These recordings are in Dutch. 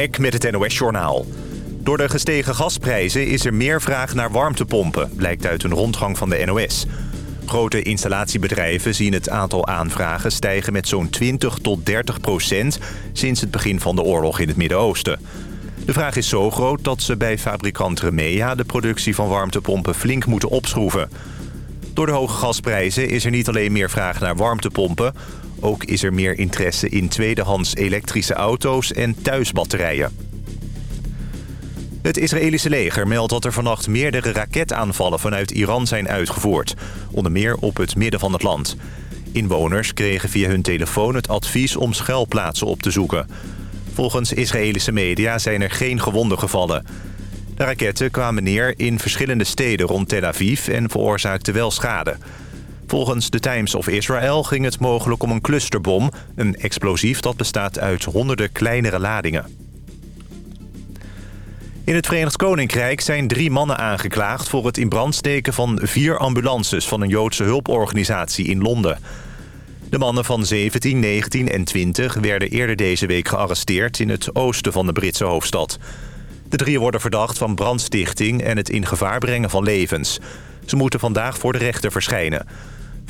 Eck met het NOS-journaal. Door de gestegen gasprijzen is er meer vraag naar warmtepompen... blijkt uit een rondgang van de NOS. Grote installatiebedrijven zien het aantal aanvragen stijgen met zo'n 20 tot 30 procent... sinds het begin van de oorlog in het Midden-Oosten. De vraag is zo groot dat ze bij fabrikant Remea... de productie van warmtepompen flink moeten opschroeven. Door de hoge gasprijzen is er niet alleen meer vraag naar warmtepompen... ook is er meer interesse in tweedehands elektrische auto's en thuisbatterijen. Het Israëlische leger meldt dat er vannacht meerdere raketaanvallen vanuit Iran zijn uitgevoerd. Onder meer op het midden van het land. Inwoners kregen via hun telefoon het advies om schuilplaatsen op te zoeken. Volgens Israëlische media zijn er geen gewonden gevallen. De raketten kwamen neer in verschillende steden rond Tel Aviv en veroorzaakten wel schade. Volgens de Times of Israel ging het mogelijk om een clusterbom... een explosief dat bestaat uit honderden kleinere ladingen. In het Verenigd Koninkrijk zijn drie mannen aangeklaagd... voor het in brand steken van vier ambulances van een Joodse hulporganisatie in Londen. De mannen van 17, 19 en 20 werden eerder deze week gearresteerd... in het oosten van de Britse hoofdstad. De drie worden verdacht van brandstichting en het in gevaar brengen van levens. Ze moeten vandaag voor de rechter verschijnen.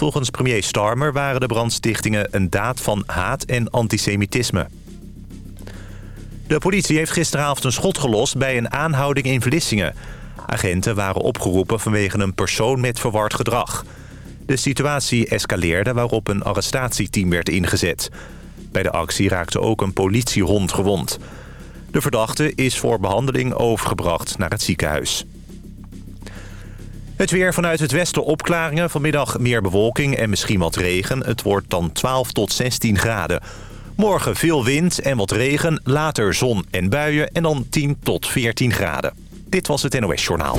Volgens premier Starmer waren de brandstichtingen een daad van haat en antisemitisme. De politie heeft gisteravond een schot gelost bij een aanhouding in Vlissingen. Agenten waren opgeroepen vanwege een persoon met verward gedrag. De situatie escaleerde waarop een arrestatieteam werd ingezet. Bij de actie raakte ook een politiehond gewond. De verdachte is voor behandeling overgebracht naar het ziekenhuis. Het weer vanuit het westen opklaringen. Vanmiddag meer bewolking en misschien wat regen. Het wordt dan 12 tot 16 graden. Morgen veel wind en wat regen, later zon en buien en dan 10 tot 14 graden. Dit was het NOS Journaal.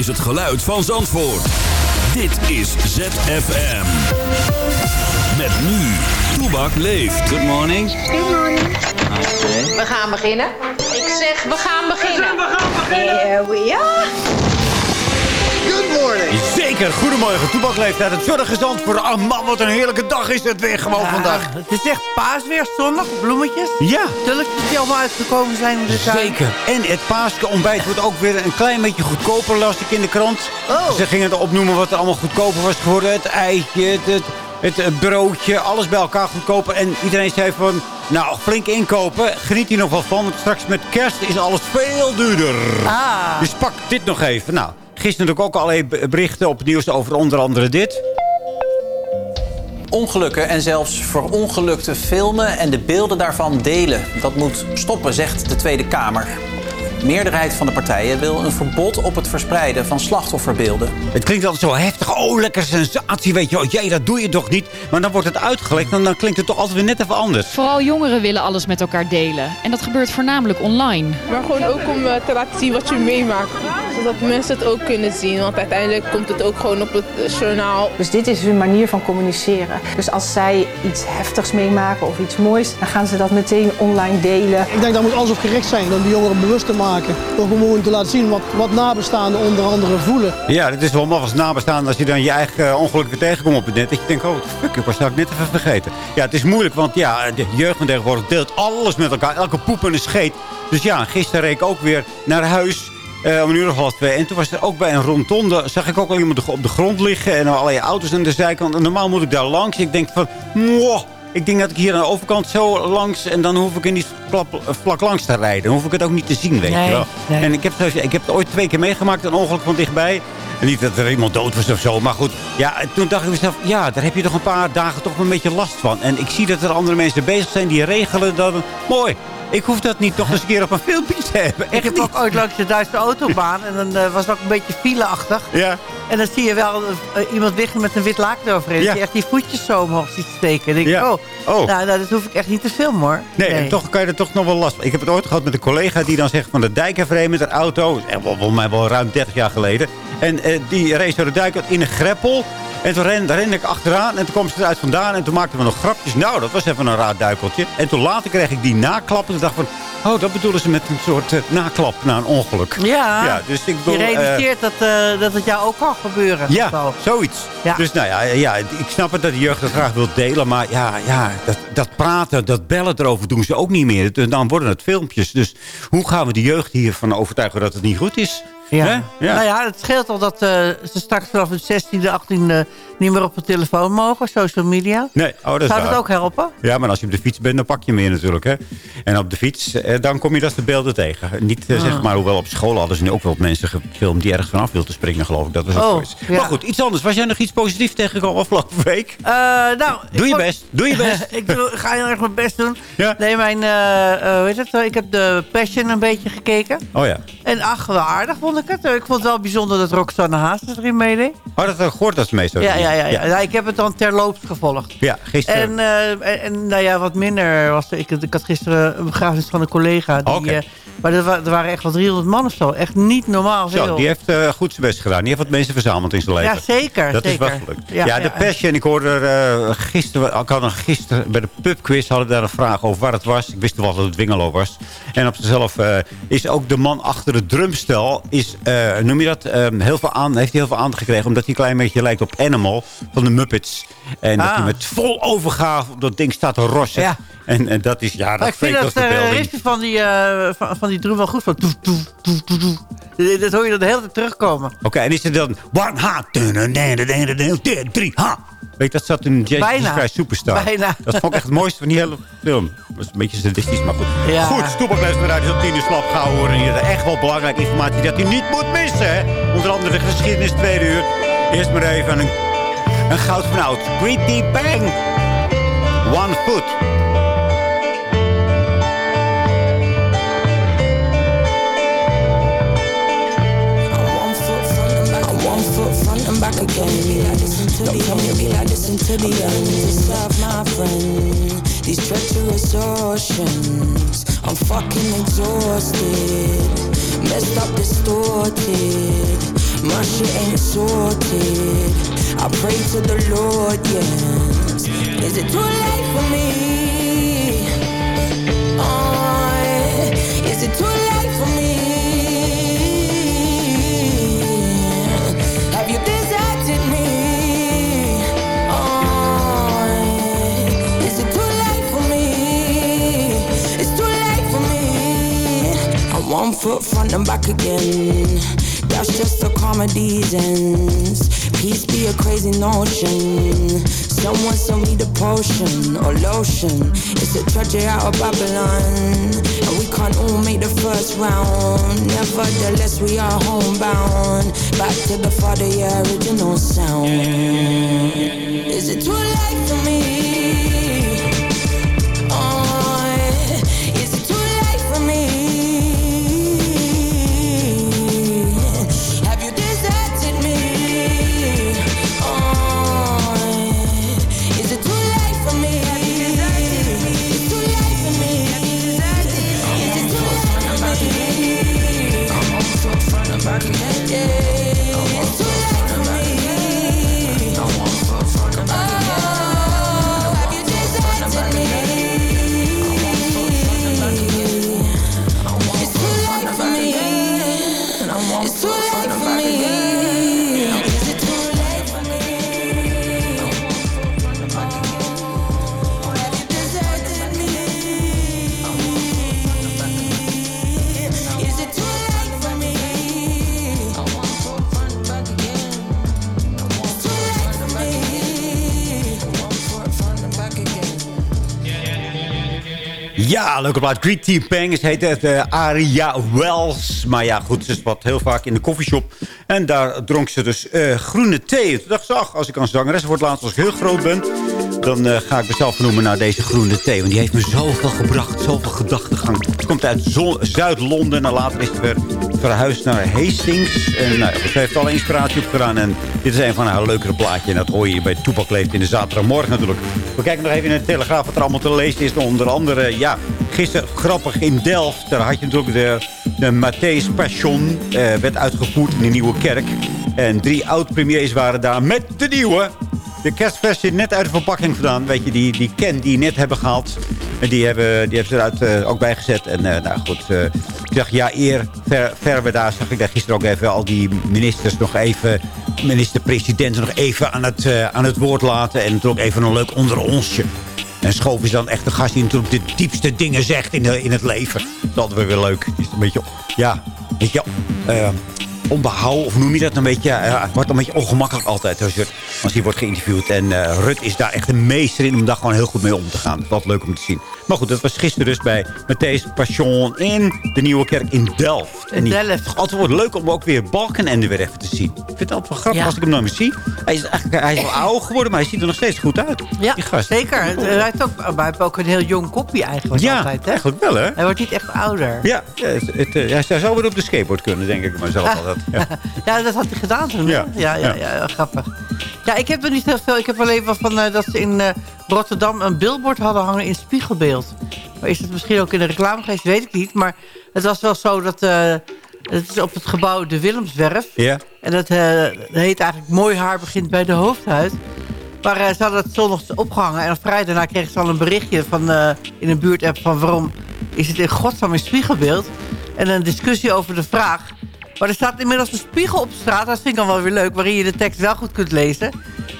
Dit is het geluid van Zandvoort. Dit is ZFM. Met nu, Toebak leeft. Good morning. Good morning. Okay. We gaan beginnen. Ik zeg, we gaan beginnen. We gaan beginnen. Here we are. Morning. Zeker, goedemorgen. Toebak leeft uit het zonnige Zandvoort. Oh man, wat een heerlijke dag is het weer gewoon vandaag. Het is echt paasweer, zondag, bloemetjes. Ja. Tulletjes die allemaal uitgekomen zijn in de tuin. Zeker. En het paasontbijt wordt ook weer een klein beetje goedkoper, las ik in de krant. Oh. Ze gingen het opnoemen wat er allemaal goedkoper was geworden. Het eitje, het, het, het, het broodje, alles bij elkaar goedkoper. En iedereen zei van, nou, flink inkopen. Geniet hier nog wel van, want straks met kerst is alles veel duurder. Ah. Dus pak dit nog even. Nou, gisteren natuurlijk ook al berichten op het nieuws over onder andere dit. ongelukken en zelfs verongelukte filmen en de beelden daarvan delen. Dat moet stoppen, zegt de Tweede Kamer. De meerderheid van de partijen wil een verbod op het verspreiden van slachtofferbeelden. Het klinkt altijd zo heftig. Oh, lekker sensatie, weet je. Jee, dat doe je toch niet? Maar dan wordt het uitgelegd en dan klinkt het toch altijd weer net even anders. Vooral jongeren willen alles met elkaar delen. En dat gebeurt voornamelijk online. Maar gewoon ook om eh, te laten zien wat je meemaakt. Zodat mensen het ook kunnen zien. Want uiteindelijk komt het ook gewoon op het eh, journaal. Dus dit is hun manier van communiceren. Dus als zij iets heftigs meemaken of iets moois, dan gaan ze dat meteen online delen. Ik denk dat moet alles op gericht zijn om de jongeren bewust te maken. Door gewoon te laten zien wat, wat nabestaanden onder andere voelen. Ja, het is wel maf als nabestaan als je dan je eigen uh, ongelukken tegenkomt op het net. Dat je denkt, oh, fuck, ik was dat net even vergeten. Ja, het is moeilijk, want ja, de jeugd van tegenwoordig deelt alles met elkaar. Elke poep en een scheet. Dus ja, gisteren reed ik ook weer naar huis. Uh, om een uur of half twee. En toen was er ook bij een rondonde... zag ik ook al iemand op de grond liggen. En allerlei auto's aan de zijkant. En normaal moet ik daar langs. Ik denk van... Mwah, ik denk dat ik hier aan de overkant zo langs... en dan hoef ik er niet vlak, vlak langs te rijden. Dan hoef ik het ook niet te zien, weet Nee, je wel. nee. En ik heb, het- ik heb het ooit twee keer meegemaakt. Een ongeluk van dichtbij. En niet dat er iemand dood was of zo. Maar goed, ja, en toen dacht ik mezelf... ja, daar heb je toch een paar dagen toch een beetje last van. En ik zie dat er andere mensen bezig zijn... die regelen dat... Mooi, ik hoef dat niet nog eens een keer op een filmpje te hebben. Ik heb niet. ook ooit langs de Duitse autobaan. En dan eh, was het ook een beetje fileachtig. Ja. En dan zie je wel eh, iemand liggen met een wit laken eroverheen. Ja. Die echt die voetjes zo omhoog ziet steken. Dan denk ik, Ja. oh, Oh. Nou, nou, dat hoef ik echt niet te filmen hoor. Nee, en toch kan je er toch nog wel last van. Ik heb het ooit gehad met een collega die dan zegt van de dijk met haar auto. Volgens mij wel ruim 30 jaar geleden. En eh, die de dijk in een greppel. En toen ren, rende ik achteraan en toen kwam ze eruit vandaan. En toen maakten we nog grapjes. Nou, dat was even een raar duikeltje. En toen later kreeg ik die naklap. En ik dacht van, oh, dat bedoelen ze met een soort eh, naklap na een ongeluk. Ja, ja dus ik bedoel, je eh, realiseert dat, dat het jou ook kan gebeuren. ja, Zo. zoiets. Ja. Dus nou ja, ja, ik snap het dat de jeugd dat graag wil delen. Maar ja, ja dat, dat praten, dat bellen erover doen ze ook niet meer. Dan worden het filmpjes. Dus hoe gaan we de jeugd hiervan overtuigen dat het niet goed is? Ja. Hè? Ja. Nou ja, het scheelt al dat eh, ze straks vanaf de 16e, 18e niet meer op de telefoon mogen. Social media. Nee, oh, dat Zou dat ook helpen? Ja, maar als je op de fiets bent, dan pak je meer natuurlijk. Hè? En op de fiets, eh, dan kom je dat de beelden tegen. Niet eh, Ah. zeg maar, hoewel op school hadden ze nu ook wel mensen gefilmd... die ergens vanaf wilden springen, geloof ik. Dat was ook Oh, ja. Maar goed, iets anders. Was jij nog iets positiefs tegengekomen afgelopen week? Nou, Doe je best, doe je best. ik doe, ga heel erg mijn best doen. Ja. Nee, mijn, hoe heet het? ik heb de Passion een beetje gekeken. Oh ja. En ach, wel aardig vond ik het. Eh, Ik vond het wel bijzonder dat Roxanne Haas erin meedeed. Oh, dat ik gehoord dat ze meestal Ja, ja, ja, ja. ja. Ja, ik heb het dan terloops gevolgd. Ja, gisteren. En, eh, en, en, nou ja, wat minder was. Ik, ik had gisteren een begrafenis van een collega. Die, eh, maar er, er waren echt wel 300 man of zo. Echt niet normaal veel. Zo, die heeft eh, goed zijn best gedaan. Die heeft wat mensen verzameld in zijn leven. Ja, zeker, Dat zeker. is wel gelukt. Ja, Ja, de. Passion. Ik hoorde er gisteren... Ik had nog gisteren bij de pubquiz hadden daar een vraag over waar het was. Ik wist wel dat het Wingelo was. En op zichzelf is ook de man achter het drumstel... Is, eh, noem je dat? eh, heel veel aan, heeft hij heel veel aandacht gekregen. Omdat hij een klein beetje lijkt op Animal van de Muppets. En dat Ah. hij met vol overgave op dat ding staat te rossen. Ja. En, en dat is... Ja, dat ik vind dat de uh, riffje van die, eh, van, van die drum wel goed. Van toef, toef, toef, toef, toef. Dat- hoor je dan de hele tijd terugkomen. Oké, en is het dan... One ha, drie ha. Weet je, dat zat in Bijna. Christ Superstar. Bijna. Dat vond ik echt het mooiste van die hele film. Dat was een beetje sadistisch, maar goed. Ja. Goed, Stoepakles van Radio 10 is slap gehouden worden. Hier echt wel belangrijke informatie dat u niet moet missen. Hè? Onder andere de geschiedenis tweede uur. Eerst maar even een, een goud van oud. Greedy Bang. One Foot. Back again. To the end, listen to the end. To serve my friend, these treacherous oceans. I'm fucking exhausted, messed up, distorted. My shit ain't sorted. I pray to the Lord, yes. Is it too late for me? One foot front and back again. That's just a comedy's ends. Peace be a crazy notion. Someone sell me the potion or lotion. It's a tragedy out of Babylon. And we can't all make the first round. Nevertheless, we are homebound. Back to the father, yeah, original sound. Is it too late for me? Ja, leuke plaat. Greet Team Pangs heet het. eh, Aria Wells. Maar ja, goed, ze wat heel vaak in de koffieshop. En daar dronk ze dus eh, groene thee. Toen dacht ze, ach, als ik aan zangeres word later als ik heel groot ben... dan eh, ga ik mezelf noemen naar deze groene thee. Want die heeft me zoveel gebracht, zoveel gedachtegang. Het komt uit Zuid-Londen en later is het weer verhuisd naar Hastings. En nou, ze heeft alle inspiratie opgedaan. En dit is een van haar leukere plaatjes. En dat hoor je bij Toepak Leeft in de zaterdagmorgen natuurlijk. We kijken nog even in de Telegraaf wat er allemaal te lezen is. Onder andere, ja, gisteren grappig in Delft. Daar had je natuurlijk de, de Matthäus Passion. eh, werd uitgevoerd in de Nieuwe Kerk. En drie oud-premiers waren daar met de nieuwe. De kerstversie net uit de verpakking gedaan. Weet je, die, die Ken die net hebben gehaald. En die hebben, die hebben ze eruit eh, ook bijgezet. En eh, nou goed, eh, ik zeg ja, eer ver, ver we daar zag ik daar gisteren ook even al die ministers nog even... minister-presidenten nog even aan het, aan het woord laten. En natuurlijk even een leuk onder onsje. En Schoof is dan echt de gast die natuurlijk de diepste dingen zegt in, de, in het leven. Dat altijd weer leuk. Is een beetje, ja, weet je, eh, onbehouden, of noem je dat een beetje? Het wordt een beetje ongemakkelijk altijd als, je, als hij wordt geïnterviewd. En eh, Rut is daar echt een meester in om daar gewoon heel goed mee om te gaan. Wat leuk om te zien. Maar goed, dat was gisteren dus bij Matthäus Passion in de Nieuwe Kerk in Delft. En die- Delft. altijd wordt leuk om ook weer Balkenende weer even te zien. Ik vind het altijd wel grappig Ja. als ik hem nou meer zie. Hij is, eigenlijk, hij is wel oud geworden, maar hij ziet er nog steeds goed uit. Ja, die gast. zeker. Het- Hij heeft, ook, maar hij heeft ook een heel jong kopje eigenlijk Ja, altijd. Hè? eigenlijk wel, hè? Hij wordt niet echt ouder. Ja, ja, het, het, eh, hij zou weer op de skateboard kunnen, denk ik maar zelf altijd. Ja. Ja, dat had hij gedaan toen. Ja. Ja, ja, Ja. ja, grappig. Ja, ik heb er niet heel veel. Ik heb alleen van eh, dat ze in eh, Rotterdam een billboard hadden hangen in spiegelbeeld. Maar is het misschien ook in de reclame geweest, weet ik niet. Maar het was wel zo dat... eh, het is op het gebouw De Willemswerf. Ja. En dat, heet eigenlijk Mooi haar begint bij de hoofdhuid. Maar ze hadden het zondag opgehangen. En op vrijdag daarna kregen ze al een berichtje van, in een buurtapp van... waarom is het in godsnaam in spiegelbeeld? En een discussie over de vraag. Maar er staat inmiddels een spiegel op straat. Dat vind ik dan wel weer leuk. Waarin je de tekst wel goed kunt lezen.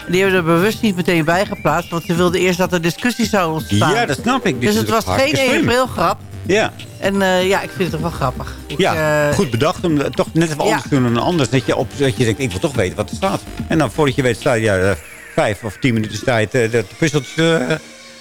En die hebben er bewust niet meteen bij geplaatst. Want ze wilden eerst dat er discussie zou ontstaan. Ja, dat snap ik. Dus is het was geen slim. aprilgrap. Ja. En eh, ja, ik vind het toch wel grappig. Ik, Ja, eh, goed bedacht om toch net even anders te doen dan anders. Dat je, op, dat je denkt, ik wil toch weten wat er staat. En dan voordat je weet, sta je ja, eh, vijf of tien minuten tijd de, de puzzeltjes eh,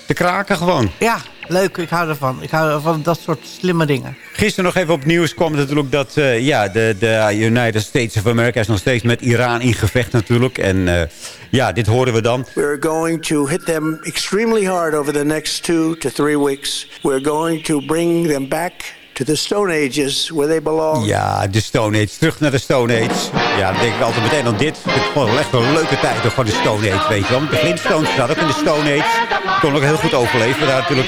te kraken gewoon. Ja, leuk. Ik hou ervan. Ik hou van dat soort slimme dingen. Gisteren nog even op nieuws kwam natuurlijk dat eh, ja, de, de United States of America is nog steeds met Iran in gevecht natuurlijk. En eh, ja, dit horen we dan. We're going to hit them extremely hard over the next two to three weeks. We're going to bring them back to the Stone Ages where they belong. Ja, de Stone Age. Terug naar de Stone Age. Ja, dan denk ik altijd meteen aan dit. Vond het wel echt een leuke tijd van de Stone Age, weet je wel. De Flintstones staat ook in de Stone Age. Kon ook heel goed overleven daar natuurlijk.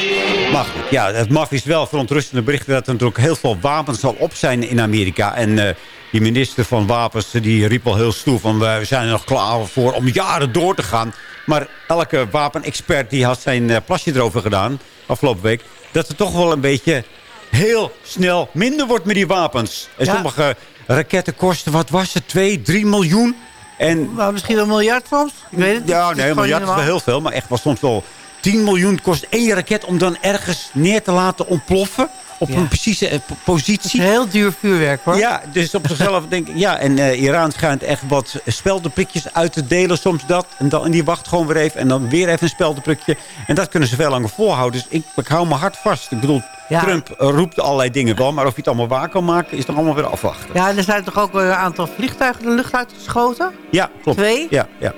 Ja, het mag is wel verontrustende berichten... dat er natuurlijk heel veel wapens al op zijn in Amerika. En eh, die minister van Wapens die riep al heel stoer van... we zijn er nog klaar voor om jaren door te gaan. Maar elke wapenexpert die had zijn eh, plasje erover gedaan... afgelopen week... dat het toch wel een beetje heel snel minder wordt met die wapens. En Ja. sommige raketten kosten, wat was het, 2, 3 miljoen? En, Maar misschien een miljard soms? Ik weet het ja, nee, een miljard is wel heel veel. Maar echt wel soms wel 10 miljoen kost één raket... om dan ergens neer te laten ontploffen. Op Ja. een precieze eh, po- positie. Heel duur vuurwerk hoor. Ja, dus op zichzelf denk ik... Ja, en eh, Iran schijnt echt wat speldenprikjes uit te delen. Soms dat. En, dan, en die wacht gewoon weer even. En dan weer even een speldenprikje. En dat kunnen ze veel langer volhouden. Dus ik, ik hou me hard vast. Ik bedoel, Ja. Trump eh, roept allerlei dingen wel. Maar of hij het allemaal waar kan maken, is toch allemaal weer afwachten. Ja, en er zijn toch ook weer een aantal vliegtuigen de lucht uitgeschoten? Ja, klopt. Twee? Ja, ja.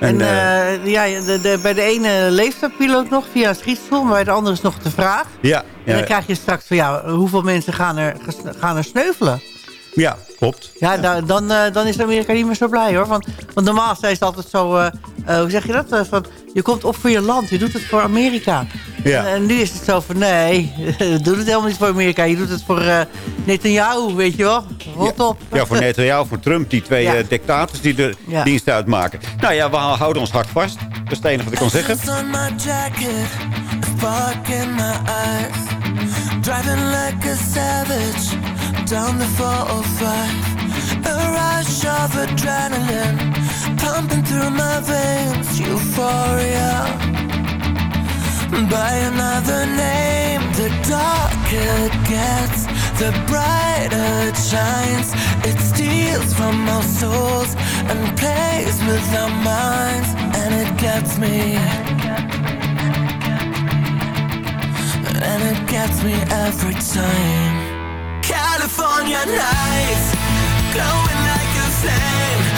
En, eh, eh, ja, de, de, bij de ene leeft de piloot nog via een schietschool, maar bij de andere is nog de vraag. ja, En ja, dan krijg je straks van, ja, hoeveel mensen gaan er, gaan er sneuvelen? Ja, klopt. Ja, da- dan, eh, dan is Amerika niet meer zo blij hoor. Want, want normaal zijn ze altijd zo, eh, eh, hoe zeg je dat? Eh, van, je komt op voor je land, je doet het voor Amerika. Ja. En, en nu is het zo van, nee, je doet het helemaal niet voor Amerika. Je doet het voor eh Netanyahu, weet je wel. Rot op. Ja, voor Netanyahu, voor Trump, die twee Ja. dictators die de Ja. dienst uitmaken. Nou ja, we houden ons hart vast. Dat is het enige wat ik kan zeggen. Driving like a savage down the 405. A rush of adrenaline pumping through my veins. Euphoria. By another name, the darker it gets, the brighter it shines. It steals from our souls and plays with our minds, and it gets me. And it gets me every time. California nights, glowing like a flame.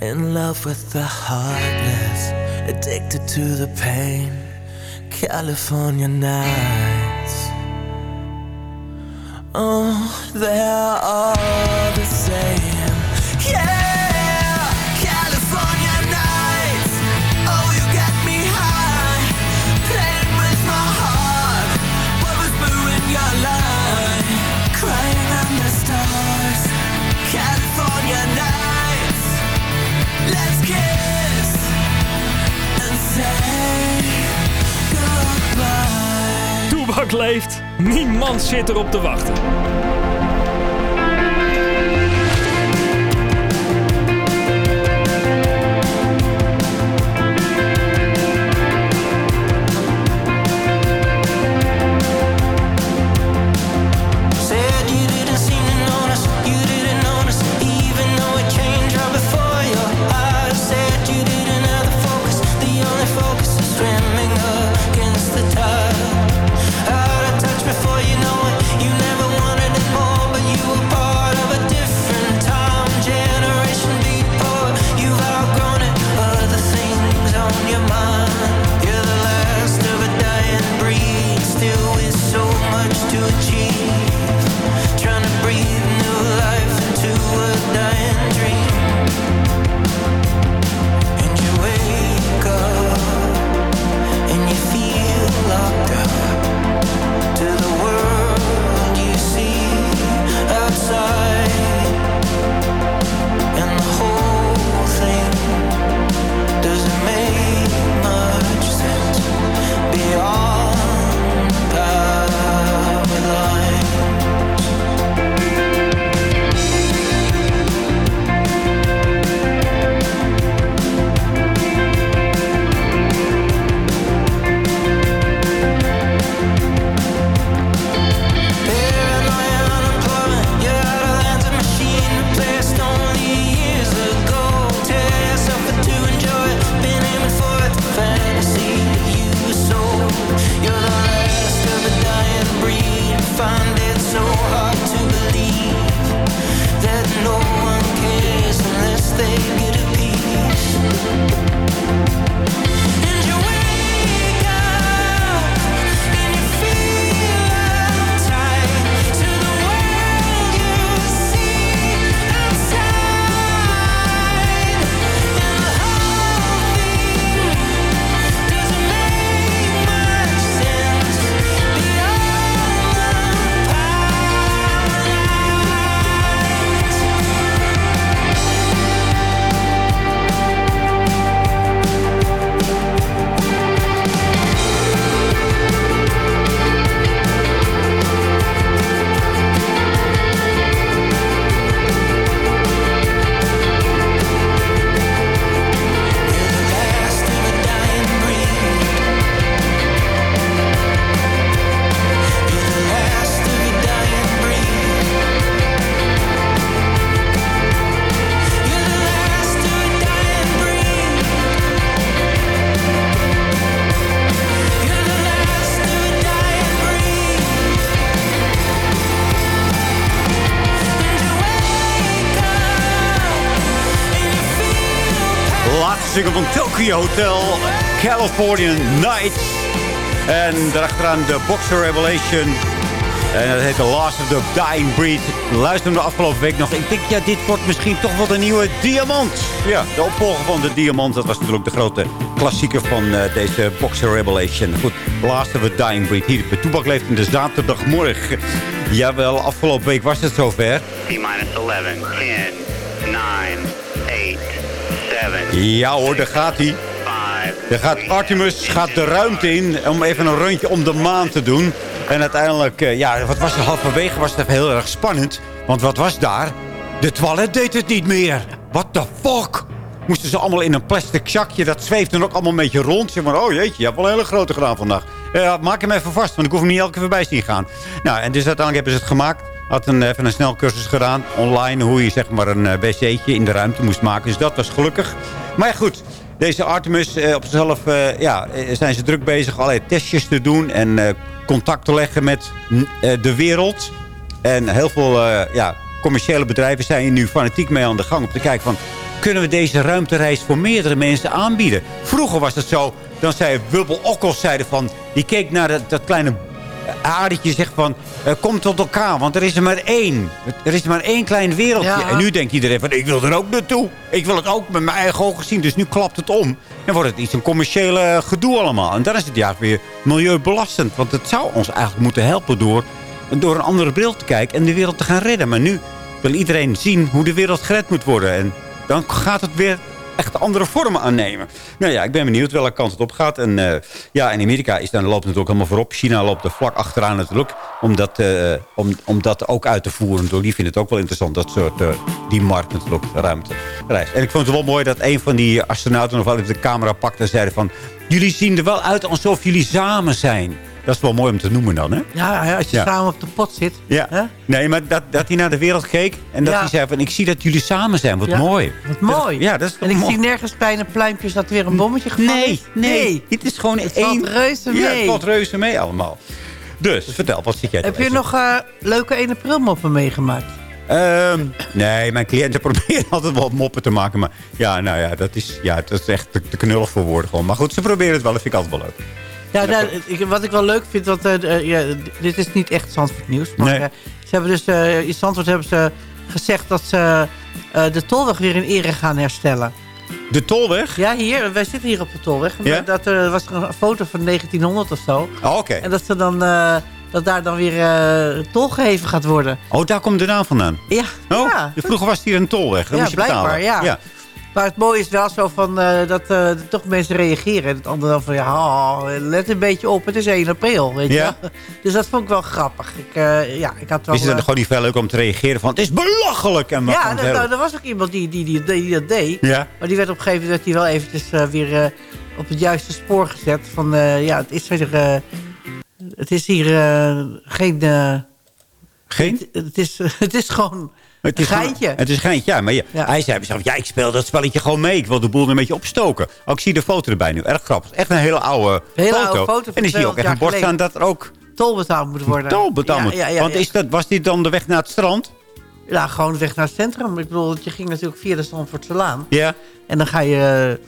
In love with the heartless, addicted to the pain. California nights. Oh, they're all the same. Yeah. Niemand niemand zit erop te wachten. Single van Tokyo Hotel, Californian Nights. En daarachteraan de Boxer Revelation. En dat heet The Last of the Dying Breed. Luister de afgelopen week nog. Ik denk, ja, dit wordt misschien toch wel de nieuwe Diamant. Ja, de opvolger van de Diamant. Dat was natuurlijk de grote klassieker van eh, deze Boxer Revelation. Goed, Last of the Dying Breed. Hier bij Toebak leeft in de zaterdagmorgen. Jawel, afgelopen week was het zover. T-minus 11, 10, 9, 8, 7, Ja hoor, daar gaat hij. Daar gaat Artemis gaat de ruimte in om even een rondje om de maan te doen. En uiteindelijk, eh, ja, wat was er halverwege, was het heel erg spannend. Want wat was daar? De toilet deed het niet meer. What the fuck? Moesten ze allemaal in een plastic zakje. Dat zweeft dan ook allemaal een beetje rond. Zeg maar, oh jeetje, je hebt wel een hele grote gedaan vandaag. Ja, maak hem even vast, want ik hoef hem niet elke keer voorbij zien gaan. Nou, en dus uiteindelijk hebben ze het gemaakt. Had een, even een snelcursus gedaan, online, hoe je zeg maar een eh, wc'tje in de ruimte moest maken. Dus dat was gelukkig. Maar goed, deze Artemis eh, op zichzelf eh, ja, zijn ze druk bezig allerlei testjes te doen. En contact te leggen met mm, de wereld. En heel veel ja, commerciële bedrijven zijn nu fanatiek mee aan de gang. Om te kijken van, kunnen we deze ruimtereis voor meerdere mensen aanbieden? Vroeger was het zo, dan zei Wubbel Okkels zeiden van... Die keek naar dat, dat kleine aardetje zegt van... eh, kom tot elkaar, want er is er maar één. Er is maar één klein wereldje. Ja. En nu denkt iedereen van, ik wil er ook naartoe. Ik wil het ook met mijn eigen ogen zien. Dus nu klapt het om. En wordt het iets een commerciële gedoe allemaal. En dan is het ja weer milieubelastend. Want het zou ons eigenlijk moeten helpen door, door een andere bril te kijken... en de wereld te gaan redden. Maar nu wil iedereen zien hoe de wereld gered moet worden. En dan gaat het weer echt andere vormen aannemen. Nou ja, ik ben benieuwd welke kant het op gaat. En eh, ja, in Amerika is dan, loopt het natuurlijk helemaal voorop. China loopt er vlak achteraan natuurlijk. Om dat, eh, om, om dat ook uit te voeren. Door die vinden het ook wel interessant. Dat soort, eh, die markt natuurlijk, ruimte. Reis. En ik vond het wel mooi dat een van die astronauten nog wel even de camera pakte. En zeiden van, jullie zien er wel uit alsof jullie samen zijn. Dat is wel mooi om te noemen dan, hè? Ja, ja, als je Ja. samen op de pot zit. Ja. Hè? Nee, maar dat, dat hij naar de wereld keek. En dat Ja. hij zei van, ik zie dat jullie samen zijn. Wat Ja. mooi. Wat mooi. Ja, dat is en ik mooi. zie nergens kleine pluimpjes dat er weer een bommetje gevallen Nee, is. nee. Dit is gewoon het één... reuze Ja, mee. het valt reuze mee allemaal. Dus, vertel, wat zit jij Heb je nog eh, leuke 1 april moppen meegemaakt? Ehm, nee, mijn cliënten proberen altijd wel moppen te maken. Maar ja, nou ja, dat is, ja, dat is echt te, te knullig voor woorden gewoon. Maar goed, ze proberen het wel. Dat vind ik altijd wel leuk. Ja, nou, ik, wat ik wel leuk vind, want eh, eh, ja, dit is niet echt Zandvoort nieuws. Maar Nee. eh, ze hebben dus, in Zandvoort hebben ze gezegd dat ze de tolweg weer in ere gaan herstellen. De tolweg? Ja, hier, wij zitten hier op de tolweg. Ja? Dat eh, was er een foto van 1900 of zo. Oh, oké. En dat, ze dan, dat daar dan weer eh, tol geheven gaat worden. Oh, daar komt de naam vandaan. Ja, Oh, ja. vroeger was hier een tolweg. Dan Ja, moest je blijkbaar, betalen. ja. ja. Maar het mooie is wel zo van, eh, dat er toch mensen reageren. En het andere dan van, ja, oh, let een beetje op, het is 1 april, weet Ja. je. Dus dat vond ik wel grappig. Ik, eh, ja, ik had wel... Is het dan gewoon niet veel leuk om te reageren van... Het is belachelijk! En ja, het nou, nou, er was ook iemand die, die, die, die dat deed. Ja. Maar die werd op een gegeven moment die wel eventjes weer op het juiste spoor gezet. Van, ja, het is, weer, het is hier geen... Geen? Het, het is, het is gewoon Het is gewoon- geintje. Het is geintje, ja. Maar ja, Ja. hij zei zelf, ja, ik speel dat spelletje gewoon mee. Ik wil de boel een beetje opstoken. Ook ik zie de foto erbij nu. Erg grappig. Echt een hele oude Hele foto. oude foto van en dan zie je ook echt 200 een bord staan dat er ook tol betaald moet worden. tol betaald moet. Ja, Want. Is dat, was dit dan de weg naar het strand? Ja, gewoon weg naar het centrum. Ik bedoel, je ging natuurlijk via de Stamfordse Laan. Ja. En dan ga je...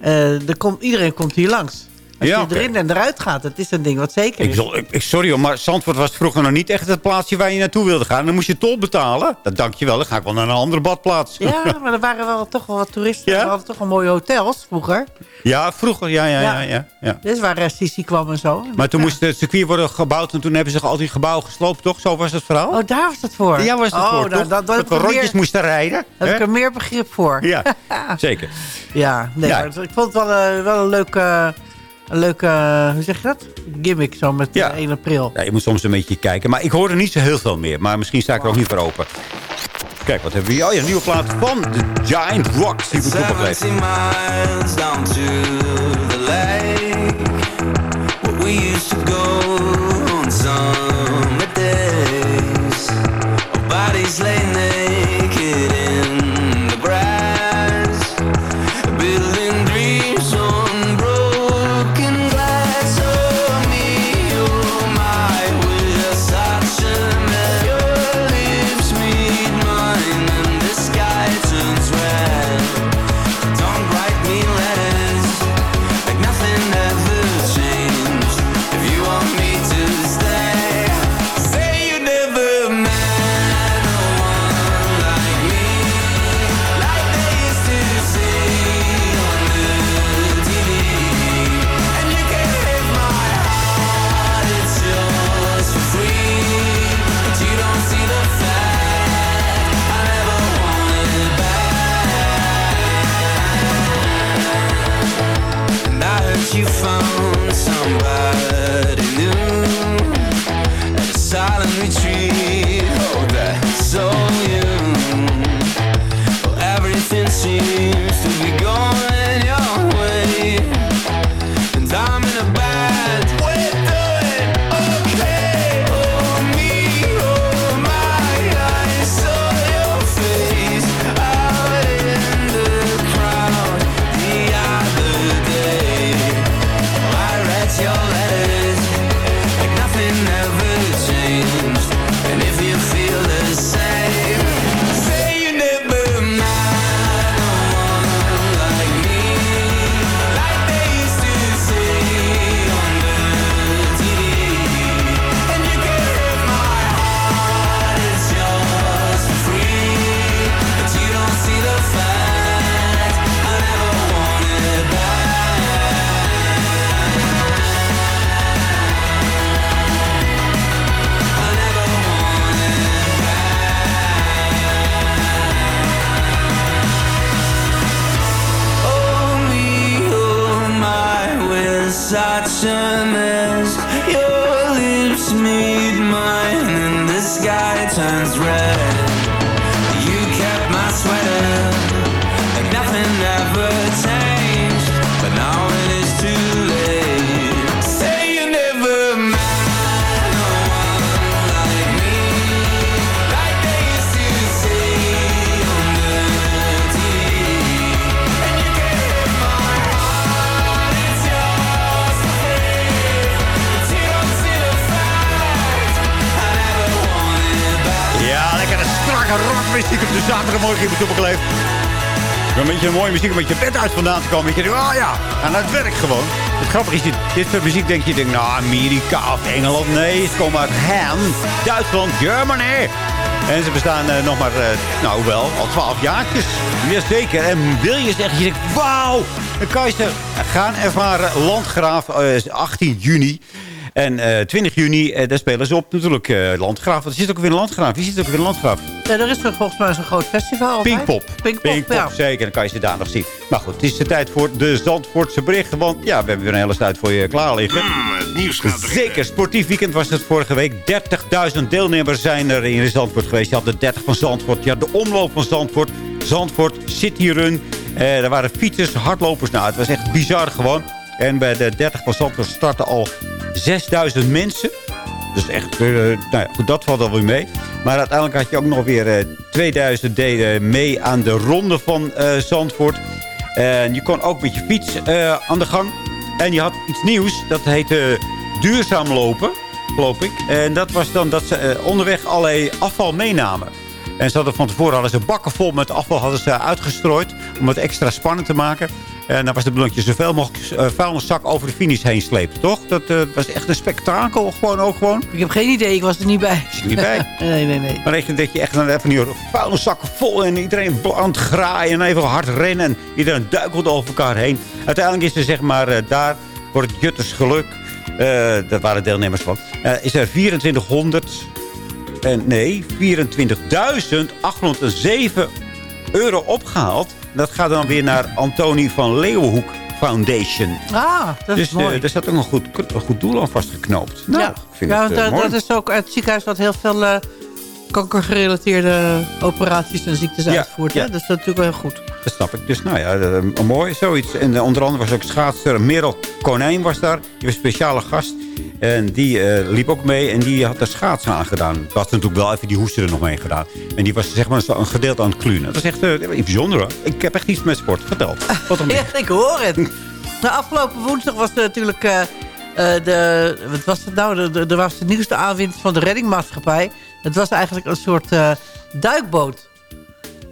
eh, er komt, iedereen komt hier langs. Als Ja, je erin en eruit gaat, dat is een ding wat zeker is. ik- ik- sorry hoor, maar Zandvoort was vroeger nog niet echt het plaatsje waar je naartoe wilde gaan. Dan moest je tol betalen. Dat dank je wel. Dan ga ik wel naar een andere badplaats. Ja, maar er waren wel toch wel wat toeristen. Ja? We hadden toch wel mooie hotels vroeger. Ja, vroeger. Ja, ja, ja. Ja. ja, is waar eh, Sisi kwam en zo. Maar toen moest het circuit worden gebouwd. En toen hebben ze al die gebouwen gesloopt, toch? Zo was het verhaal? Oh, daar was het voor. Ja, was het oh, voor, nou, dat, dat, dat heb we er rondjes meer, moesten rijden. heb hè? ik er meer begrip voor. Ja, zeker. Ja, nee, maar ik vond het wel, eh, wel een leuke, een leuke, eh, hoe zeg je dat? Gimmick zo met Ja. eh, 1 april. Ja, je moet soms een beetje kijken. Maar ik hoor er niet zo heel veel meer. Maar misschien sta ik er ook niet voor open. Kijk, wat hebben we hier? Oh ja, een nieuwe plaat van The Giant Rocks. Die moet ik op 70 miles down to the lake Where we used to go on summer days Our bodies lay naked een rockmuziek op de zaterdagmorgen in mijn Een beetje een mooie muziek om je bed uit vandaan te komen. Dat je denkt, oh ja, aan het werk gewoon. Het grappige is, dit, dit soort muziek denk je, denkt, nou, Amerika of Engeland. Nee, ze komen uit Ham, Duitsland, Germany. En ze bestaan eh, nog maar, eh, nou wel, al twaalf jaartjes. Jazeker. En wil je zeggen, je denkt, wauw, je ze gaan ervaren. Landgraaf, eh, 18 juni. En eh 20 juni, eh, daar spelen ze op natuurlijk eh, Landgraaf. Want er zit ook weer een Landgraaf. Wie zit ook weer een Landgraaf? Ja, er is er volgens mij zo'n groot festival. altijd. Pinkpop. Pinkpop, ja. zeker. Dan kan je ze daar nog zien. Maar goed, het is de tijd voor de Zandvoortse berichten. Want ja, we hebben weer een hele tijd voor je klaar liggen. het nieuws gaat Zeker, sportief weekend was het vorige week. 30.000 deelnemers zijn er in Zandvoort geweest. Je had de 30 van Zandvoort. Je had de omloop van Zandvoort. Zandvoort City Run. Eh, er waren fietsers, hardlopers. Nou, het was echt bizar gewoon. En bij de 30 van Zandvoort startten al 6000 mensen. Dus echt, eh, nou ja, goed, dat valt alweer mee. Maar uiteindelijk had je ook nog weer eh, 2000 deden mee aan de ronde van eh, Zandvoort. En je kon ook met je fiets eh, aan de gang. En je had iets nieuws, dat heette duurzaam lopen, geloof ik. En dat was dan dat ze eh, onderweg allerlei afval meenamen. En ze hadden van tevoren hadden ze bakken vol met afval hadden ze uitgestrooid. Om het extra spannend te maken. En dan was de bedoeling dat je zoveel mogelijk uh, vuilniszak over de finish heen sleept. Toch? Dat eh, was echt een spektakel. Gewoon ook gewoon. Ik heb geen idee, ik was er niet bij. Was er niet bij? nee, nee, nee. Maar echt dat je echt dan even vuilniszakken vol en iedereen aan het graaien en even hard rennen. En iedereen duikelde over elkaar heen. Uiteindelijk is er zeg maar eh, daar voor het Jutters geluk, eh daar waren deelnemers van, eh, is er 2400, en nee, 24.807 euro opgehaald. Dat gaat dan weer naar Antonie van Leeuwenhoek Foundation. Ah, dat is dus mooi. eh, daar staat ook een goed, een goed doel aan vastgeknoopt. Nou, ja, ik vind ja het, eh, dat, is ook het ziekenhuis wat heel veel eh, kankergerelateerde operaties en ziektes Ja, uitvoert. ja. Hè? Dus dat is natuurlijk wel heel goed. Dat snap ik. Dus nou ja, eh, mooi zoiets. En eh, onder andere was ook schaatser Merel Konijn was daar. Die was een speciale gast. En die eh, liep ook mee en die had er schaatsen aan gedaan. Dat had natuurlijk wel even die hoesten er nog mee gedaan. En die was zeg maar een gedeelte aan het klunen. Dat was echt eh, iets bijzonder hoor. Ik heb echt iets met sport. Vertel. Wat Ja, ik hoor het. nou, afgelopen woensdag was er natuurlijk de... Wat was het nou? De, de, er was de nieuwste aanwinst van de reddingmaatschappij. Het was eigenlijk een soort duikboot.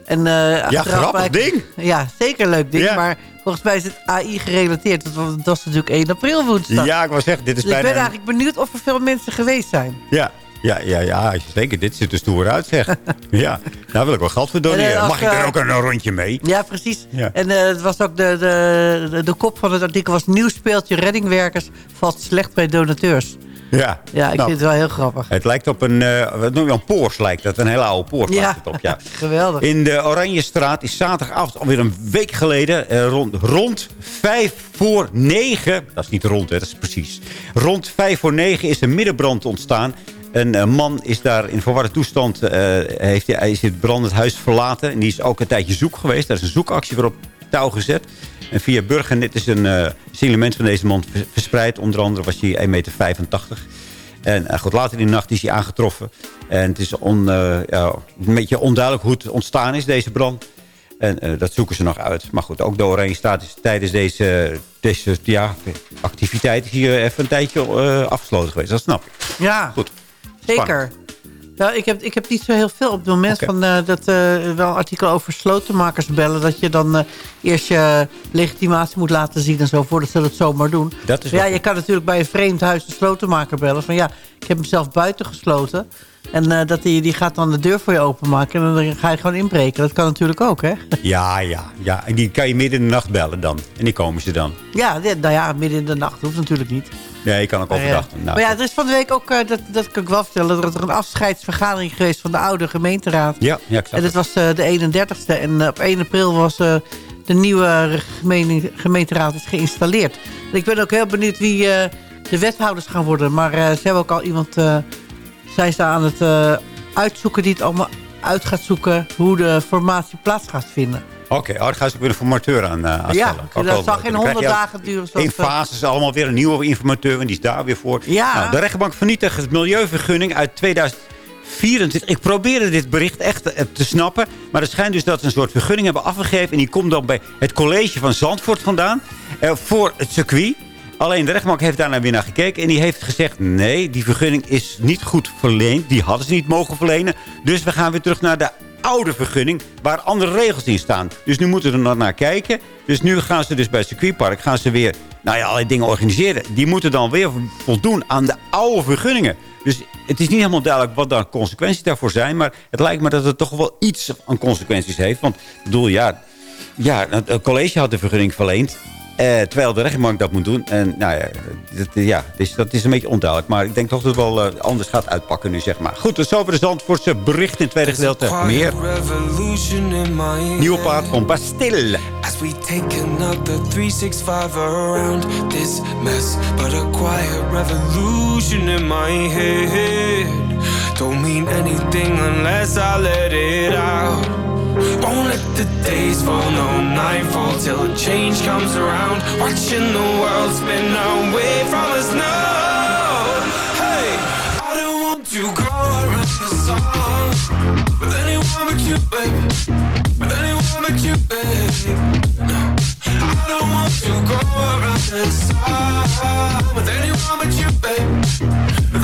En, eh, achteraf grappig ding. Ja, zeker leuk ding. Ja. Maar volgens mij is het AI gerelateerd. Dat was, dat was natuurlijk 1 april woensdag. Ja, ik wou zeggen, dit is Dus ik bijna... ben eigenlijk benieuwd of er veel mensen geweest zijn. Ja, ja, ja, ja, zeker. Dit ziet er stoer uit, zeg. ja, daar wil ik wel geld voor En, doneren. Mag ik er eh, ook een rondje mee? Ja, precies. Ja. En eh, het was ook de, de, de, de kop van het artikel was... nieuw speeltje reddingwerkers valt slecht bij donateurs. Ja, Ja, ik Nou, vind het wel heel grappig. Het lijkt op een, eh wat noem je, een poors lijkt dat. Een hele oude poors Ja. het op, ja. Geweldig. In de Oranjestraat is zaterdagavond alweer een week geleden... eh, rond, rond vijf voor negen... Dat is niet rond, hè, dat is precies. Rond vijf voor negen is een middenbrand ontstaan... Een eh, man is daar in verwarde toestand. eh, heeft, hij is het brandend huis verlaten. En die is ook een tijdje zoek geweest. Daar is een zoekactie weer op touw gezet. En via Burgernet is een uh, signalement van deze man vers- verspreid. Onder andere was hij 1,85 meter. En eh, goed, later in de nacht is hij aangetroffen. En het is on, eh, ja, een beetje onduidelijk hoe het ontstaan is, deze brand. En dat zoeken ze nog uit. Maar goed, ook de Oranje Staat is tijdens deze, deze ja, activiteit... is hier even een tijdje afgesloten geweest. Dat snap ik. Ja, Goed. zeker. Ja, ik, heb, ik heb niet zo heel veel op het moment van eh, dat eh, wel artikel over slotenmakers bellen. Dat je dan eh, eerst je legitimatie moet laten zien en zo voordat ze dat zomaar doen. Dat is ja, je kan natuurlijk bij een vreemd huis de slotenmaker bellen. Van ja, ik heb hem zelf buiten gesloten. En dat die, die gaat dan de deur voor je openmaken. En dan ga je gewoon inbreken. Dat kan natuurlijk ook, hè? Ja, ja, ja. En die kan je midden in de nacht bellen dan. En die komen ze dan. Ja, nou ja, midden in de nacht hoeft natuurlijk niet. Ja, je kan ook ja. overdag. doen. Nou, maar ja, er is van de week ook, eh, dat, dat kan ik wel vertellen... dat er een afscheidsvergadering geweest van de oude gemeenteraad. ja, ja, ik zag En dat was eh, de 31ste. En eh, op 1 april was de nieuwe gemeen- gemeenteraad is geïnstalleerd. En ik ben ook heel benieuwd wie de wethouders gaan worden. Maar ze hebben ook al iemand... eh zijn aan het uitzoeken die het allemaal uit gaat zoeken... hoe de formatie plaats gaat vinden. Oké, oh, dan gaan ze ook weer een formateur aan, eh aanstellen. Ja, dat zal leuk. geen Dan krijg 100 je dagen duren. zoals, In eh, fases allemaal weer een nieuwe informateur. En die is daar weer voor. Ja. Nou, de rechtbank vernietigt het milieuvergunning uit 2024. Ik probeerde dit bericht echt te, te snappen. Maar het schijnt dus dat ze een soort vergunning hebben afgegeven. En die komt dan bij het college van Zandvoort vandaan. eh, voor het circuit. Alleen de rechtbank heeft daarna weer naar gekeken. En die heeft gezegd, nee, die vergunning is niet goed verleend. Die hadden ze niet mogen verlenen. Dus we gaan weer terug naar de oude vergunning waar andere regels in staan. Dus nu moeten we er naar kijken. Dus nu gaan ze dus bij het circuitpark gaan ze weer nou ja, allerlei dingen organiseren. Die moeten dan weer voldoen aan de oude vergunningen. Dus het is niet helemaal duidelijk wat dan consequenties daarvoor zijn. Maar het lijkt me dat het toch wel iets aan consequenties heeft. Want ik bedoel, ja, ja, het college had de vergunning verleend. Eh, terwijl de rechtbank dat moet doen. En nou ja, dat, ja dus dat is een beetje onduidelijk. Maar ik denk toch dat het wel eh, anders gaat uitpakken nu, zeg maar. Goed, dus over de Zandvoortse bericht in het tweede gedeelte. Meer nieuwe paard van Bastille. As we take another 365 around this mess, but a quiet revolution in my head. Don't mean anything unless I let it out. Won't let the days fall, no nightfall till a change comes around. Watching the world spin away from us now. Hey, I don't want to go around the sun with anyone but you, baby. With anyone but you, baby. No, I don't want to go around the sun with anyone but you, baby.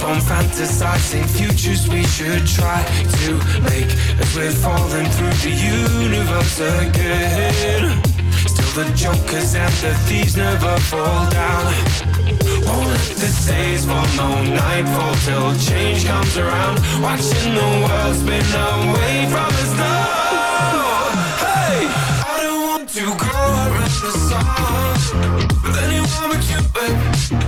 On fantasizing futures we should try to make as we're falling through the universe again. Still the jokers and the thieves never fall down. Won't let the days fall, no nightfall till change comes around. Watching the world spin away from us now. Hey, I don't want to go around the sun with anyone but you, baby.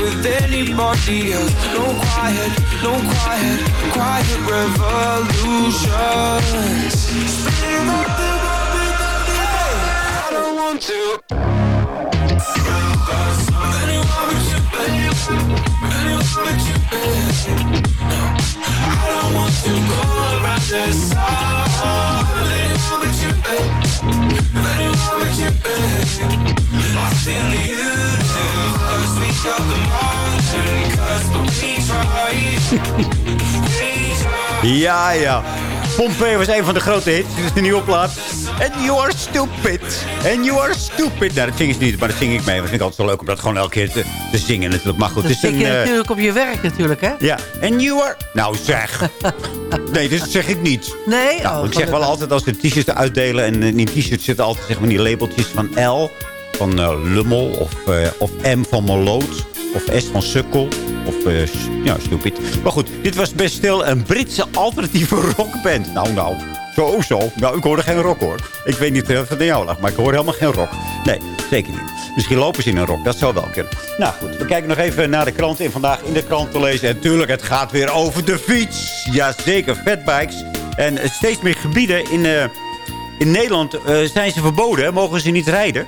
with anybody else No quiet, no quiet, quiet revolutions I don't want to anyone but you. Anyone but you, I don't want to go with anyone but you. Anyone but you. Lost in the universe, Ja, ja. Pompeii was een van de grote hits. Dit is de nieuwe plaat. And you are stupid. And you are stupid. Nou, dat zingen ze niet, maar dat zing ik mee. Dat vind ik altijd zo leuk om dat gewoon elke keer te, te zingen natuurlijk. Maar goed, Dat het is je eh, natuurlijk op je werk natuurlijk, hè? ja, and you are... Nou zeg. nee, dat zeg ik niet. Nee? Nou, Oh, ik zeg wel altijd als we t-shirts uitdelen... en in die t-shirts zitten altijd zeg maar, die labeltjes van L... van eh, Lummel of, eh, of M van Moloot... of S van Sukkel of s- ja, Stupid. Maar goed, dit was best stil een Britse alternatieve rockband. Nou, nou, zo, zo. Nou, ik hoorde geen rock, hoor. Ik weet niet of het aan jou lag, maar ik hoor helemaal geen rock. Nee, zeker niet. Misschien lopen ze in een rok, dat zou wel kunnen. Nou goed, we kijken nog even naar de krant. En vandaag in de krant te lezen. En natuurlijk, het gaat weer over de fiets. Jazeker, fatbikes. En steeds meer gebieden in, in Nederland zijn ze verboden. Mogen ze niet rijden.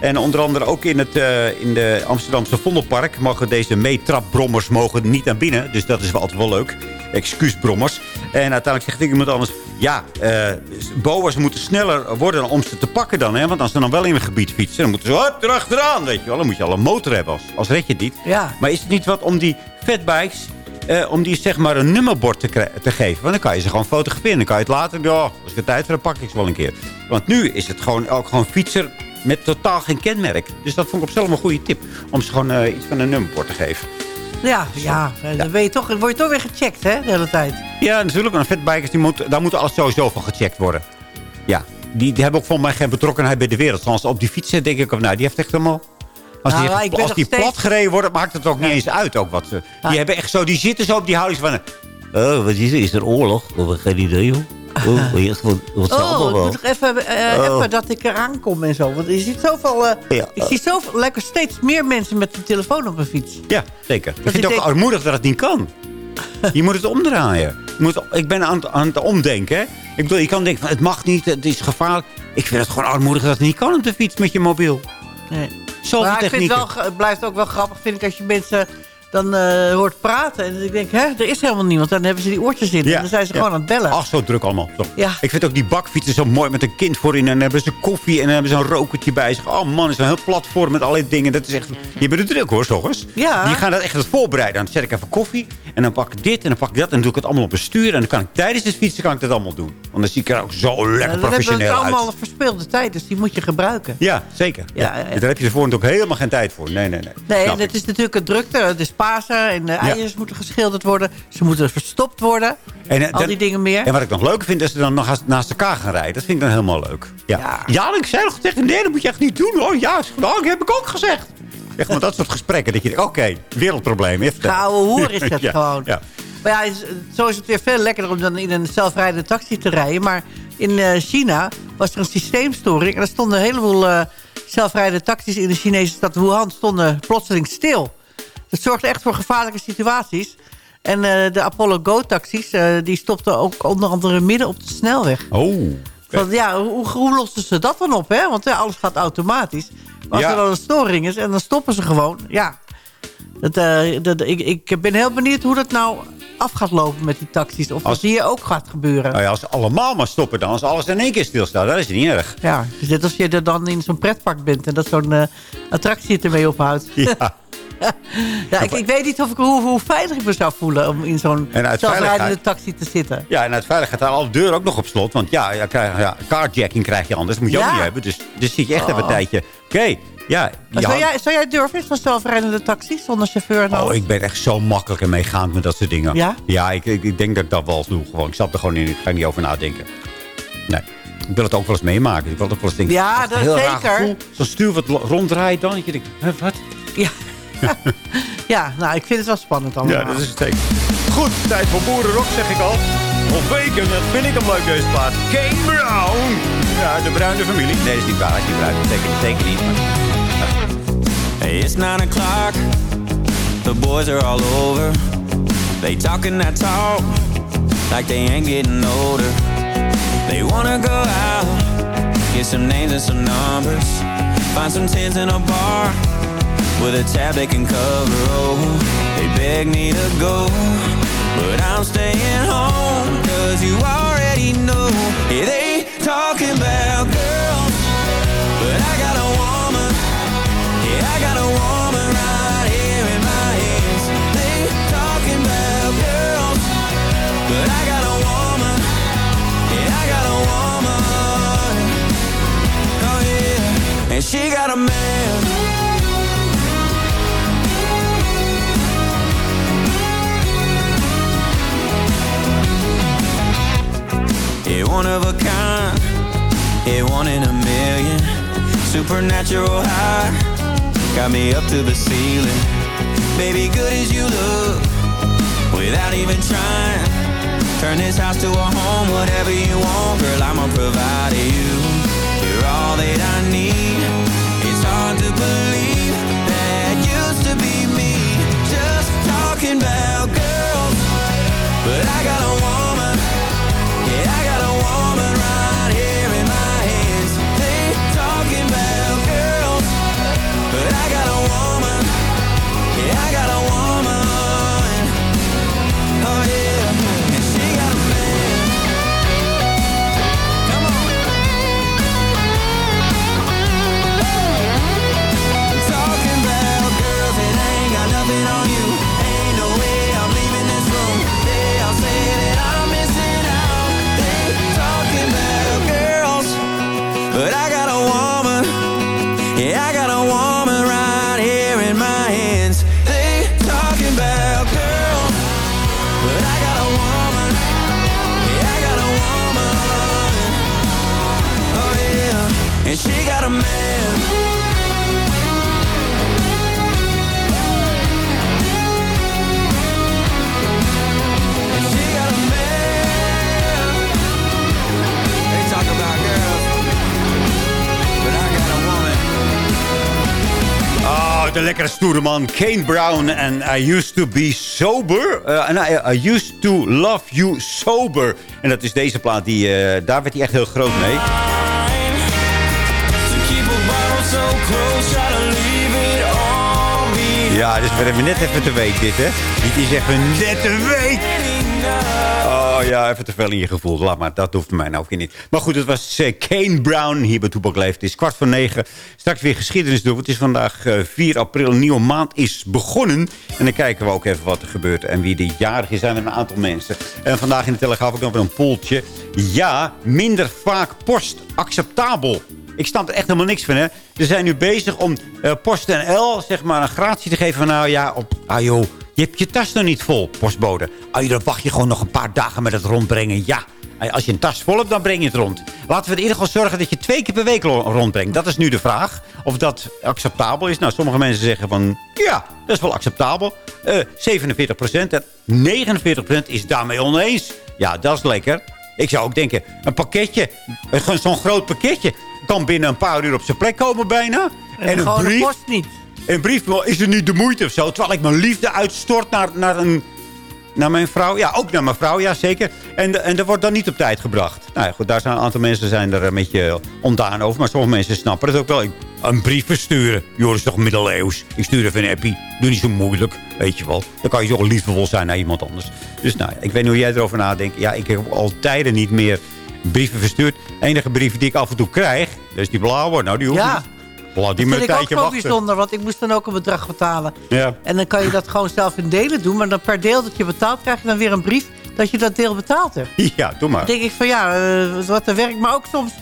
En onder andere ook in het eh, in de Amsterdamse Vondelpark... mogen deze meetrapbrommers mogen niet naar binnen. Dus dat is wel altijd wel leuk. Excuusbrommers. En uiteindelijk zegt iemand anders... Ja, eh boa's moeten sneller worden om ze te pakken dan. Hè? Want als ze dan wel in een gebied fietsen... dan moeten ze hop, erachteraan. Weet je wel. Dan moet je al een motor hebben. Als, als red je het niet. Ja. Maar is het niet wat om die fatbikes... eh, om die zeg maar een nummerbord te, te geven. Want dan kan je ze gewoon fotograferen. Dan kan je het later... Ja, als ik de tijd heb, pak ik ze wel een keer. Want nu is het gewoon ook gewoon fietser met totaal geen kenmerk. Dus dat vond ik op zichzelf een goede tip. Om ze gewoon eh, iets van een nummerbord te geven. Ja, ja, eh, dan ben je toch, word je toch weer gecheckt, hè, de hele tijd. Ja, natuurlijk. Maar fatbikers, die moet, daar moet alles sowieso van gecheckt worden. Ja, die, die hebben ook volgens mij geen betrokkenheid bij de wereld. Zoals op die fiets zit, denk ik, nou, die heeft echt helemaal... Als Nou, die, echt- ik ben als nog die steeds- plat gereden worden, maakt het ook niet eens uit. Ook wat ze, Die hebben echt zo, die zitten zo op die houding van... Oh, wat is er? Is er oorlog? Of geen idee, joh. Oh, wat, Oh, allemaal ik wel? moet even, eh, Oh. even dat ik eraan kom en zo. Want je ziet zoveel, Ja. ik zie zoveel, lekker steeds meer mensen met een telefoon op een fiets. Ja, zeker. Ik ik vind het ook denk- armoedig dat het niet kan. Je moet het omdraaien. Je moet, ik ben aan, het- aan het omdenken. Hè? Ik bedoel, je kan denken, van, het mag niet, het is gevaarlijk. Ik vind het gewoon armoedig dat het niet kan op de fiets met je mobiel. Nee. Zoveel maar ik vind het, technieken. wel, ge- het blijft ook wel grappig, vind ik, als je mensen dan eh, hoort praten. En ik denk, hè, er is helemaal niemand. Dan hebben ze die oortjes in. en dan zijn ze ja. gewoon aan het bellen. Ach, zo druk allemaal. Zo. Ja. Ik vind ook die bakfietsen zo mooi met een kind voorin. En dan hebben ze koffie en dan hebben ze een rokertje bij zich. Oh man, is een heel platform met allerlei dingen. Dat is echt... Je bent er druk hoor, toch eens. Ja. Die gaan dat echt voorbereiden. Dan zet ik even koffie. En dan pak ik dit en dan pak ik dat. En dan doe ik het allemaal op een stuur. En dan kan ik tijdens het fietsen kan ik dat allemaal doen. Want dan zie ik er ook zo lekker professioneel het uit. allemaal verspeelde tijd, dus die moet je gebruiken. Ja, zeker. Ja. Daar heb je ervoor natuurlijk helemaal geen tijd voor. Nee, nee, nee. Nee, Snap en het is natuurlijk een drukte. Is Pasen en de eieren moeten geschilderd worden. Ze moeten verstopt worden. En, eh, Al dan- die dingen meer. En wat ik nog leuker vind, is dat ze dan nog naast elkaar gaan rijden. Dat vind ik dan helemaal leuk. Ja, ja. ik zei nog tegen nee, dat moet je echt niet doen hoor. Ja, nou, dat heb ik ook gezegd. Echt maar dat soort gesprekken. Dat je denkt, oké, wereldprobleem. Even Gouden hoer is Ja, gewoon. Ja. Maar ja, zo is het weer veel lekkerder om dan in een zelfrijdende taxi te rijden. Maar in eh, China was er een systeemstoring. En er stonden een heleboel eh, zelfrijdende taxis in de Chinese stad Wuhan stonden plotseling stil. Dat zorgde echt voor gevaarlijke situaties. En eh, de Apollo Go-taxis eh, die stopten ook onder andere midden op de snelweg. Oh. Van, ja, hoe, hoe lossen ze dat dan op? Hè? Want ja, alles gaat automatisch. Maar als Ja. er dan een storing is en dan stoppen ze gewoon. Ja, dat, eh, dat, ik, ik ben heel benieuwd hoe dat nou af gaat lopen met die taxis. Of Als- dat hier ook gaat gebeuren. Nou ja, als ze allemaal maar stoppen dan. Als alles in één keer stilstaat, dat is niet erg. Ja, het is net als je er dan in zo'n pretpark bent en dat zo'n eh, attractie het ermee ophoudt. Ja. Ja, ik, ik weet niet of ik, hoe, hoe veilig ik me zou voelen om in zo'n zelfrijdende taxi te zitten. Ja, en uit veiligheid gaan alle deuren ook nog op slot. Want ja, ja, krijg, ja carjacking krijg je anders. Dat moet je Ja. ook niet hebben. Dus, dus zit je echt even een Oh. tijdje. Oké, ja. Zou, jij, zou jij durven in zo'n zelfrijdende taxi zonder chauffeur? Oh, ik ben echt zo makkelijk en meegaand met dat soort dingen. Ja? Ja, ik, ik, ik denk dat ik dat wel doe. Gewoon. Ik stap er gewoon in. Ik ga er niet over nadenken. Nee. Ik wil het ook wel eens meemaken. Ik wil het ook wel eens denken. Ja, is dat heel raar zeker. Zo'n stuur wat ronddraait dan. Dat je denkt, hè, wat? Ja. ja, nou, ik vind het wel spannend allemaal. Ja, dat is het zeker. Goed, tijd voor boerenrock zeg ik al. Of weken, dat vind ik hem leuk deze plaat. Kane Brown. Ja, de bruine familie. Nee, dat is niet waar. Die bruin, zeker, zeker niet. Maar, Hey, it's nine o'clock. The boys are all over. They talking that talk like they ain't getting older. They wanna go out, get some names and some numbers. Find some tins in a bar with a tab they can cover. Oh, they beg me to go, but I'm staying home. Cause you already know, yeah, they talking about girls, but I got a woman. Yeah, I got a woman right here in my hands. They talking about girls, but I got a woman. Yeah, I got a woman. Oh, yeah, and she got a man. One of a kind. Yeah, one in a million. Supernatural high. Got me up to the ceiling. Baby, good as you look. Without even trying. Turn this house to a home, whatever you want, girl. I'ma provide you. You're all that I need. It's hard to believe that used to be me. Just talking about girls, but I got a woman. Yeah, I I got a woman. De lekkere stoere man. Kane Brown en I used to be sober. Eh, en I, I used to love you sober. En dat is deze plaat. Die, eh, daar werd hij echt heel groot mee. Ja, dus we hebben net even te week dit, hè? Dit is even net een week. Oh ja, even te veel in je gevoel. Laat maar, dat hoeft mij nou ook niet. Maar goed, het was eh, Kane Brown hier bij Toepak Leeft. Het is kwart voor negen. Straks weer geschiedenis doen. Het is vandaag eh, 4 april. Een nieuwe maand is begonnen. En dan kijken we ook even wat er gebeurt. En wie de jarig is, zijn er een aantal mensen. En vandaag in de Telegraaf ook nog weer een poeltje. Ja, minder vaak post acceptabel. Ik snap er echt helemaal niks van, hè. Ze zijn nu bezig om eh, PostNL zeg maar, een gratie te geven van... nou ja, op, ah joh, je hebt je tas nog niet vol, postbode. Joh, dan wacht je gewoon nog een paar dagen met het rondbrengen. Ja, als je een tas vol hebt, dan breng je het rond. Laten we in ieder geval zorgen dat je twee keer per week rondbrengt. Dat is nu de vraag. Of dat acceptabel is. Nou, sommige mensen zeggen van... ja, dat is wel acceptabel. Eh 47% En 49% is daarmee oneens. Ja, dat is lekker. Ik zou ook denken, een pakketje, eh, zo'n groot pakketje... kan binnen een paar uur op zijn plek komen bijna. En gewoon de post niet. Een brief is er niet de moeite of zo. Terwijl ik mijn liefde uitstort naar, naar, een, naar mijn vrouw. Ja, ook naar mijn vrouw, ja zeker. En, en dat wordt dan niet op tijd gebracht. Nou ja, goed, daar zijn een aantal mensen zijn er een beetje ontdaan over. Maar sommige mensen snappen het ook wel. Ik, een brief versturen. Joh, is toch middeleeuws. Ik stuur even een appie. Doe niet zo moeilijk, weet je wel. Dan kan je toch liefdevol zijn naar iemand anders. Dus nou, ja, ik weet niet hoe jij erover nadenkt. Ja, ik heb al tijden niet meer brieven verstuurd. De enige brieven die ik af en toe krijg, dat is die blauwe. Nou, die hoeft Ja. niet. Laat die maar een ook wachten. bijzonder, want ik moest dan ook een bedrag betalen. Ja. En dan kan je dat gewoon zelf in delen doen. Maar dan per deel dat je betaalt, krijg je dan weer een brief dat je dat deel betaald hebt. Ja, doe maar. Dan denk ik van ja, eh, wat een werk. Maar ook soms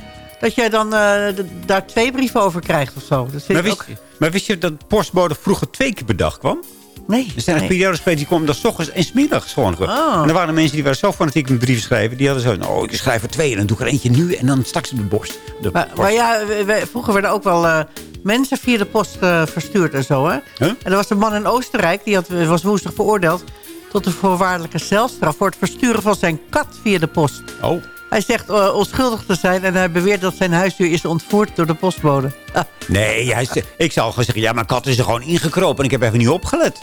dat jij dan eh, daar twee brieven over krijgt of zo. Dat Maar wist, ook... maar wist je dat postbode vroeger twee keer per dag kwam? Nee. Er zijn nee. periodes geweest die kwamen dan 's ochtends en 's middags gewoon. Oh. En er waren mensen die waren zo fanatiek met brieven schrijven. Die hadden zo, nou, ik schrijf er twee en dan doe ik er eentje nu en dan straks op de borst. De Maar, borst. maar ja, vroeger werden ook wel eh, mensen via de post eh, verstuurd en zo. Hè? Huh? En er was een man in Oostenrijk, die had, was woensdag veroordeeld... tot een voorwaardelijke celstraf voor het versturen van zijn kat via de post. Oh. Hij zegt eh, onschuldig te zijn en hij beweert dat zijn huisdier is ontvoerd door de postbode. Nee, hij ik zou gewoon zeggen, ja, mijn kat is er gewoon ingekropen en ik heb even niet opgelet.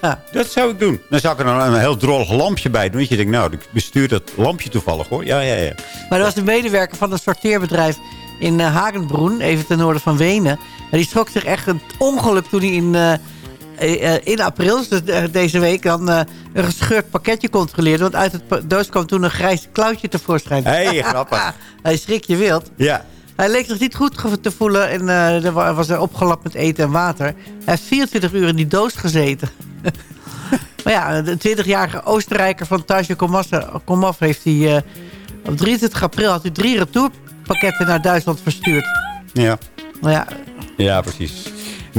ja. Dat zou ik doen. Dan zou ik er een heel drollig lampje bij doen. Dat je denkt, nou, ik bestuur dat lampje toevallig hoor. Ja, ja, ja. Maar er was een medewerker van een sorteerbedrijf in eh, Hagenbroen, even ten noorden van Wenen. En die schrok zich echt een ongeluk toen hij in, eh, in april, dus de- deze week, dan eh, een gescheurd pakketje controleerde. Want uit het doos kwam toen een grijs klauwtje tevoorschijn. Hé, grappig. hij schrik je wild. Ja. Hij leek zich niet goed te voelen en eh, er wa- was er opgelapt met eten en water. Hij heeft 24 uur in die doos gezeten. maar ja, de 20-jarige Oostenrijker van Tage Komaf heeft hij... eh, op 23 april had hij drie retourpakketten naar Duitsland verstuurd. Ja. Nou ja, Ja, precies.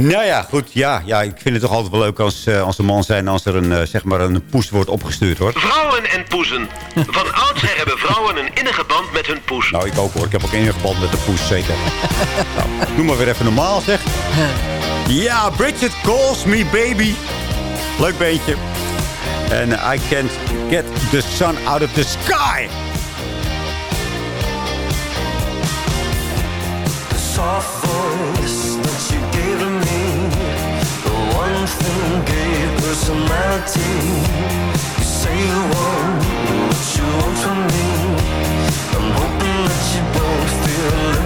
Nou ja, goed. Ja, ja, ik vind het toch altijd wel leuk als, eh, als een man zijn... als er een, eh, zeg maar een poes wordt opgestuurd, hoor. Vrouwen en poezen. Van oudsher hebben vrouwen een innige band met hun poes. Nou, ik ook hoor. Ik heb ook een band met de poes, zeker. nou, doe maar weer even normaal, zeg. Ja, Bridget calls me baby. Leuk beentje. En I can't get the sun out of the sky. The soft voice one thing gave personality. You say you want what you want from me. I'm hoping that you both feel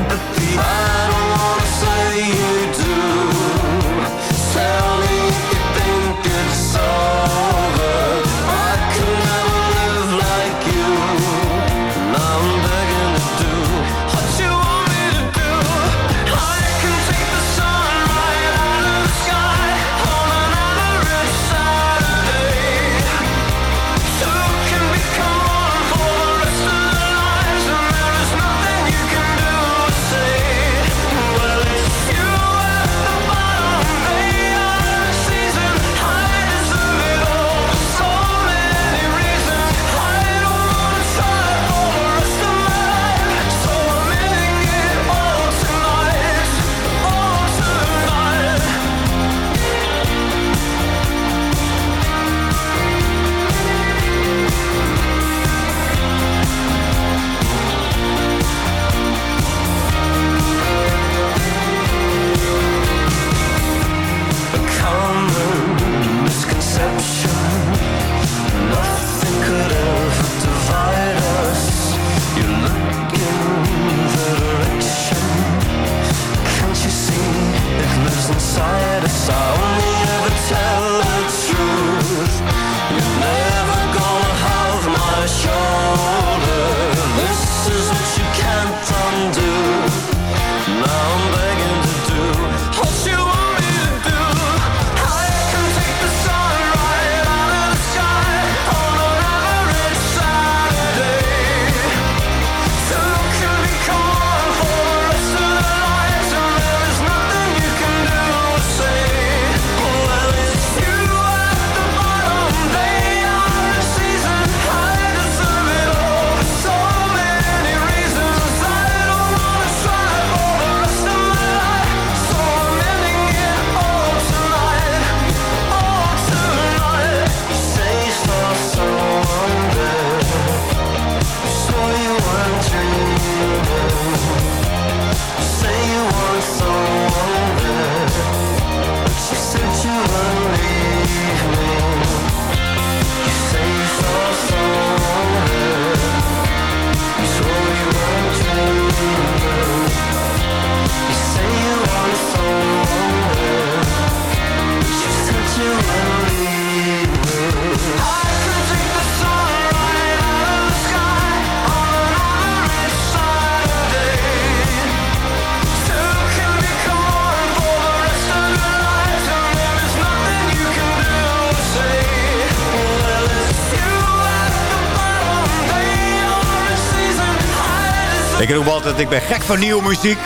altijd, ik ben gek van nieuwe muziek.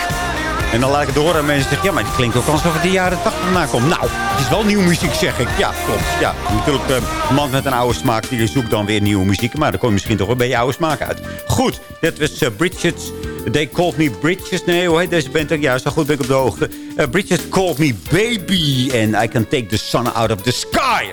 En dan laat ik het horen en mensen zeggen... ja, maar die klinkt ook alsof het de jaren 80 vandaan komt. Nou, het is wel nieuwe muziek, zeg ik. Ja, klopt. Ja, natuurlijk, eh, een man met een oude smaak... die zoekt dan weer nieuwe muziek. Maar dan kom je misschien toch wel bij je oude smaak uit. Goed, dit was uh, Bridget... They Called Me Bridges. Nee, hoe heet deze band? Ja, zo goed ben ik op de hoogte. Uh, Bridget Called Me Baby. And I Can Take the Sun Out of the Sky.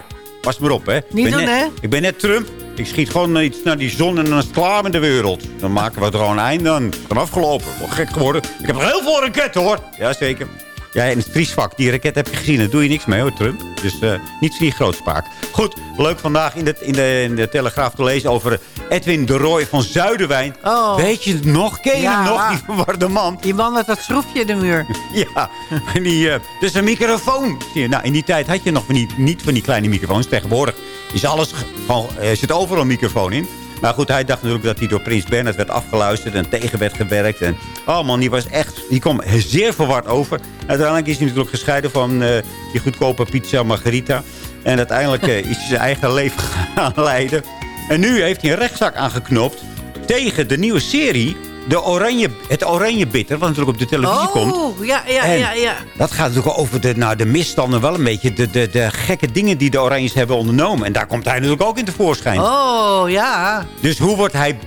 Pas maar op, hè. Niet Ik ben doen, net- hè? Ik ben net Trump. Ik schiet gewoon iets naar die zon en dan is het klaar met de wereld. Dan maken we er gewoon een einde aan. Is afgelopen. Wat gek geworden. Ik heb nog heel veel raketten, hoor. Jazeker. Ja, in het vriesvak. Die raket heb je gezien. Daar doe je niks mee, hoor, Trump. Dus eh, niet die grootspraak. Goed, leuk vandaag in de, in, de, in de Telegraaf te lezen over Edwin de Roy van Zuiderwijn. Weet je het nog? Ken je hem Ja. nog? Die verwarde man. Die man met dat schroefje in de muur. Ja, en die, eh, dus een microfoon. Nou, in die tijd had je nog van die, niet van die kleine microfoons. Tegenwoordig is alles ge- gewoon, er zit overal een microfoon in. Maar goed, hij dacht natuurlijk dat hij door Prins Bernhard werd afgeluisterd en tegen werd gewerkt. En, oh man, die was echt, die kwam zeer verward over. Uiteindelijk is hij natuurlijk gescheiden van eh, die goedkope pizza Margarita. En uiteindelijk eh, is hij zijn eigen leven gaan leiden. En nu heeft hij een rechtszaak aangeknopt tegen de nieuwe serie de oranje, het oranje bitter, wat natuurlijk op de televisie komt. Oh, ja, ja, En ja, ja. Dat gaat natuurlijk over de, nou, de misstanden wel een beetje. De, de, de gekke dingen die de Oranjes hebben ondernomen. En daar komt hij natuurlijk ook in tevoorschijn. Oh, ja. Dus hoe wordt hij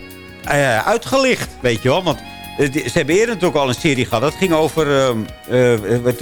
eh, uitgelicht, weet je wel? Want eh, die- ze hebben eerder natuurlijk al een serie gehad. Dat ging over, ehm, eh, wat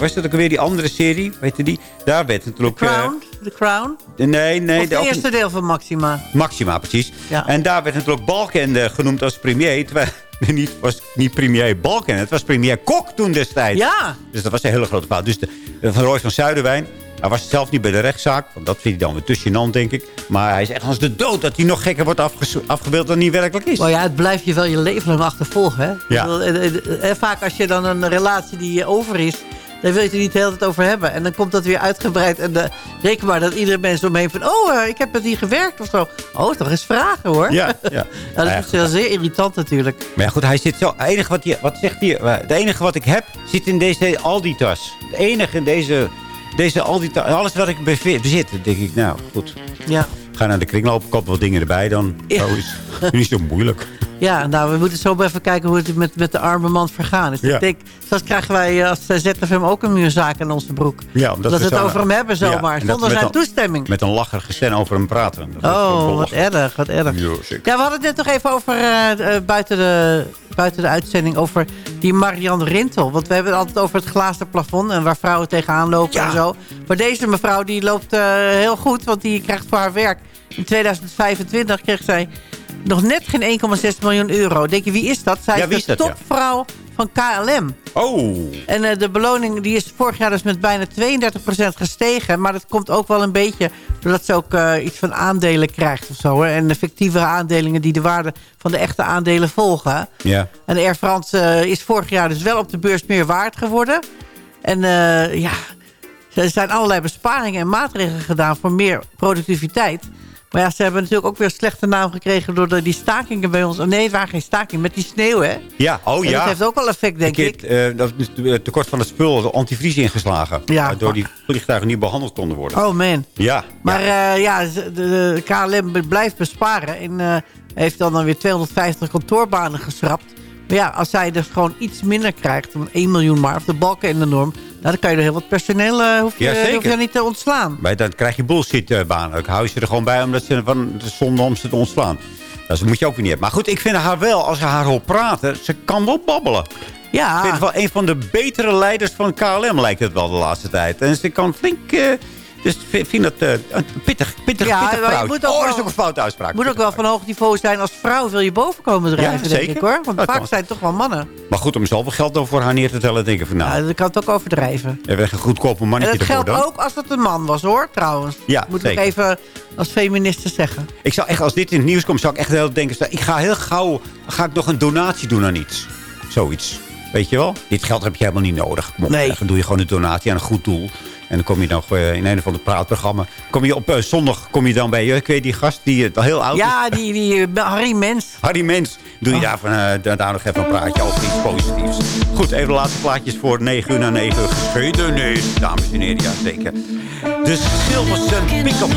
was dat ook weer die andere serie? Weet je die? Daar werd natuurlijk... Crown? The Crown? nee, nee. de- het ook- eerste deel van Maxima? Maxima, precies. Ja. En daar werd natuurlijk Balken genoemd als premier. Terwijl het niet, was niet premier Balken. Het was premier Kok toen destijds. Ja. Dus dat was een hele grote fout. Dus de, de van Roy van Zuiderwijn... Hij was zelf niet bij de rechtszaak. Want dat vindt hij dan weer tussen gênant, denk ik. Maar hij is echt als de dood dat hij nog gekker wordt afgebeeld dan hij werkelijk is. Maar ja, het blijft je wel je leven lang achtervolgen, hè? Ja. Eh, eh, eh, vaak als je dan een relatie die eh, over is... dan wil je het niet de hele tijd over hebben. En dan komt dat weer uitgebreid. En eh, reken maar dat iedere mens omheen van... oh, eh, ik heb met die gewerkt of zo. Oh, toch eens vragen, hoor. Ja, ja. Ja, dat Ja, is wel zeer irritant natuurlijk. Maar ja, goed, hij zit zo. Het enige wat, hij, wat zegt hij? eh, Het enige wat ik heb zit in deze Aldi-tas. Het enige in deze, deze Aldi-tas. Alles wat ik bezit, denk ik, nou goed. Ja. Ga naar de kringloop, koop wat dingen erbij. Dan Ja. zo is niet zo moeilijk. Ja, nou, we moeten zo even kijken hoe het met, met de arme man vergaan is. Ja. Ik denk, straks krijgen wij eh, als eh, ZFM ook een muurzaak in onze broek. Ja, omdat dat we het over hem hebben zomaar, zonder zijn een- toestemming. Met een lacherige stem over hem praten. Dat Oh, wat erg, wat erg. Ja, we hadden het net nog even over, eh, buiten, de, buiten de uitzending, over die Marianne Rintel. Want we hebben het altijd over het glazen plafond en waar vrouwen tegenaan lopen en zo. Maar deze mevrouw die loopt heel goed, want die krijgt voor haar werk. In 2025 kreeg zij nog net geen 1,6 miljoen euro. Denk je, wie is dat? Zij Ja, is de ja? topvrouw van KLM. Oh. En eh, de beloning die is vorig jaar dus met bijna 32% gestegen. Maar dat komt ook wel een beetje doordat ze ook eh, iets van aandelen krijgt of zo. Hè? En de fictieve aandelingen die de waarde van de echte aandelen volgen. Ja. En Air France eh, is vorig jaar dus wel op de beurs meer waard geworden. En ja, er zijn allerlei besparingen en maatregelen gedaan voor meer productiviteit. Maar ja, ze hebben natuurlijk ook weer een slechte naam gekregen door die stakingen bij ons. Oh, nee, het waren geen stakingen, met die sneeuw, hè? Ja, oh En ja. dat heeft ook wel effect, denk Een ik. keer, eh, dat is het tekort van het spul, de antivries ingeslagen. Ja. Waardoor die vliegtuigen niet behandeld konden worden. Oh man. Ja. Maar ja, ja de, de KLM blijft besparen. En eh, heeft dan, dan weer 250 kantoorbanen geschrapt. Maar ja, als zij dus gewoon iets minder krijgt, dan 1 miljoen maar, of de balken in de norm, nou, dan kan je er heel wat personeel eh, hoef je, Ja, zeker. hoef je niet te ontslaan. Maar dan krijg je bullshit-banen. Ik hou je er gewoon bij omdat ze van de zonde om ze te ontslaan. Dat moet je ook weer niet hebben. Maar goed, ik vind haar wel, als je haar hoort praten, ze kan wel babbelen. Ja. Ik vind het wel een van de betere leiders van KLM, lijkt het wel de laatste tijd. En ze kan flink... eh, dus ik vind dat eh, een pittig, pittig, Ja, pittig moet ook oh, dat is ook een foute uitspraak. moet ook wel van hoog niveau zijn als vrouw wil je boven komen drijven, Ja, denk zeker. ik hoor. Want Dat vaak kan. zijn het toch wel mannen. Maar goed, om zoveel geld dan voor haar neer te tellen, denk ik van nou... Ja, dat kan het ook overdrijven. Even een goedkope En mannetje dat ervoor geldt dan. ook als het een man was hoor, trouwens. Ja, Moet zeker. ik even als feministe zeggen. Ik zou echt, als dit in het nieuws komt, zou ik echt heel denken... ik ga heel gauw ga ik nog een donatie doen aan iets. Zoiets. Weet je wel? Dit geld heb je helemaal niet nodig. Nee. Dan doe je gewoon een donatie aan een goed doel. En dan kom je nog eh, in een of ander praatprogramma. Kom je op eh, zondag kom je dan bij, eh, ik weet die gast die al heel oud is. Ja, die, die Harry Mens. Harry Mens. Doe je daar, van, eh, daar, daar nog even een praatje over iets positiefs. Goed, even de laatste plaatjes voor 9 uur na 9 uur. Geschiedenis, dames en heren, ja zeker. De Silversen Pick-up.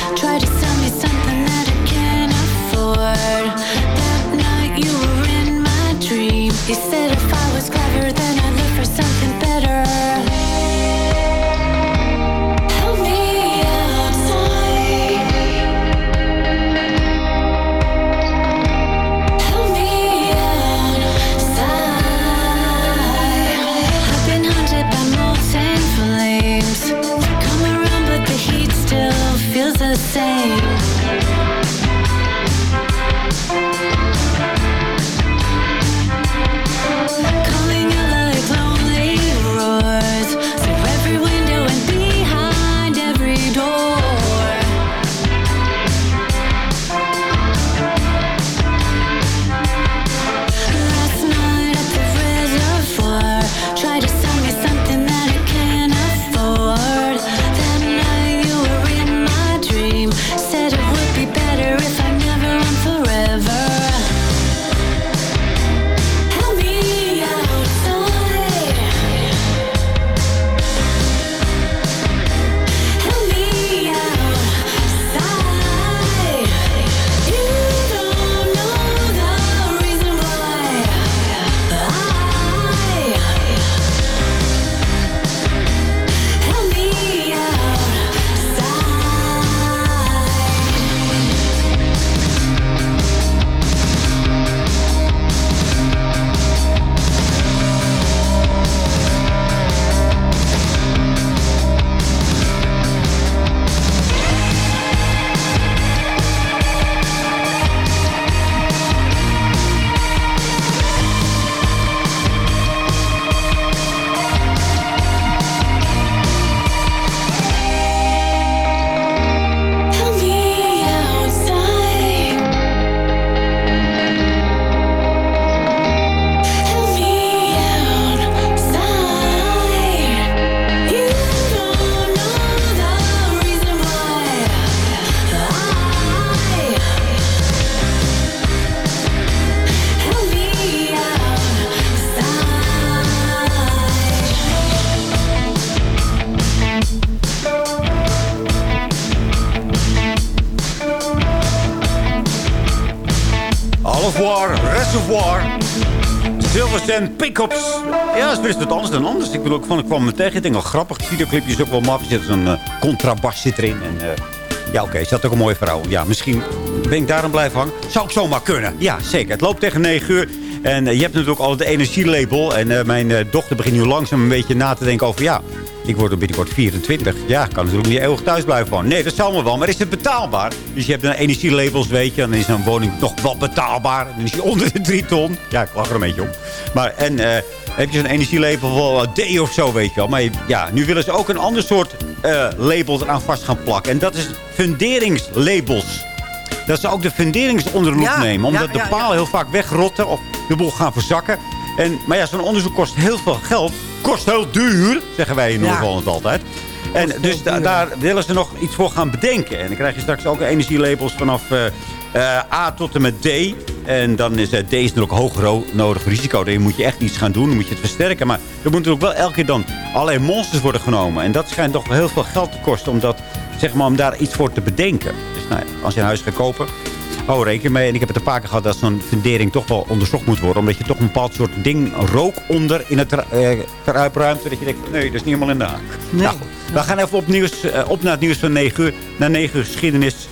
Reservoir. Silverstand Pickups. Ja, dat is best wat anders dan anders. Ik bedoel, ik, vond, ik kwam me tegen. Ik denk, wel grappig. Het videoclipje is ook wel maf. Er zit zo'n eh, contrabas zit erin. En, eh, ja, oké. Is dat ook een mooie vrouw? Ja, misschien ben ik daarom blijven hangen. Zou ik zomaar kunnen. Ja, zeker. Het loopt tegen 9 uur. En eh, je hebt natuurlijk al het energielabel. En eh, mijn dochter begint nu langzaam een beetje na te denken over... ja, ik word binnenkort 24. Ja, kan natuurlijk niet eeuwig thuis blijven wonen. Nee, dat zal me wel. Maar is het betaalbaar? Dus je hebt dan energielabels, weet je. Dan is een woning nog wel betaalbaar. Dan is die onder de 3 ton. Ja, ik lach er een beetje om. Maar, en eh, heb je zo'n energielabel van D of zo, weet je wel. Maar ja, nu willen ze ook een ander soort eh, label eraan vast gaan plakken. En dat is funderingslabels. Dat ze ook de funderings onder de loep Ja, nemen. Omdat ja, de palen heel vaak wegrotten of de boel gaan verzakken. En, maar ja, zo'n onderzoek kost heel veel geld. Kost heel duur, zeggen wij in Ja. Noord-Holland altijd. En dus da- daar willen ze nog iets voor gaan bedenken. En dan krijg je straks ook energielabels vanaf eh, A tot en met D. En dan is eh, D is natuurlijk hoog nodig risico. Dan moet je echt iets gaan doen, dan moet je het versterken. Maar er moet natuurlijk wel elke keer dan allerlei monsters worden genomen. En dat schijnt toch heel veel geld te kosten om, dat, zeg maar, om daar iets voor te bedenken. Dus nou, als je een huis gaat kopen, Oh, reken mee. En ik heb het een paar keer gehad dat zo'n fundering toch wel onderzocht moet worden. Omdat je toch een bepaald soort ding rook onder in het uh, kruipruimte. Dat je denkt, nee, dat is niet helemaal in de haak. Nee. Nou, goed. We gaan even op, nieuws, eh, op naar het nieuws van 9 uur. Naar 9 uur geschiedenis.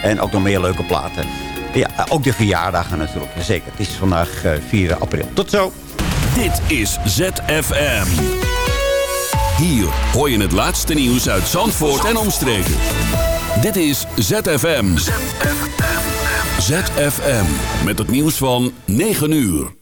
En ook nog meer leuke platen. Ja, eh, ook de verjaardagen natuurlijk. Zeker. Het is vandaag eh, 4 april. Tot zo. Dit is ZFM. Hier hoor je het laatste nieuws uit Zandvoort en omstreken. Dit is ZFM. ZFM. Met het nieuws van 9 uur.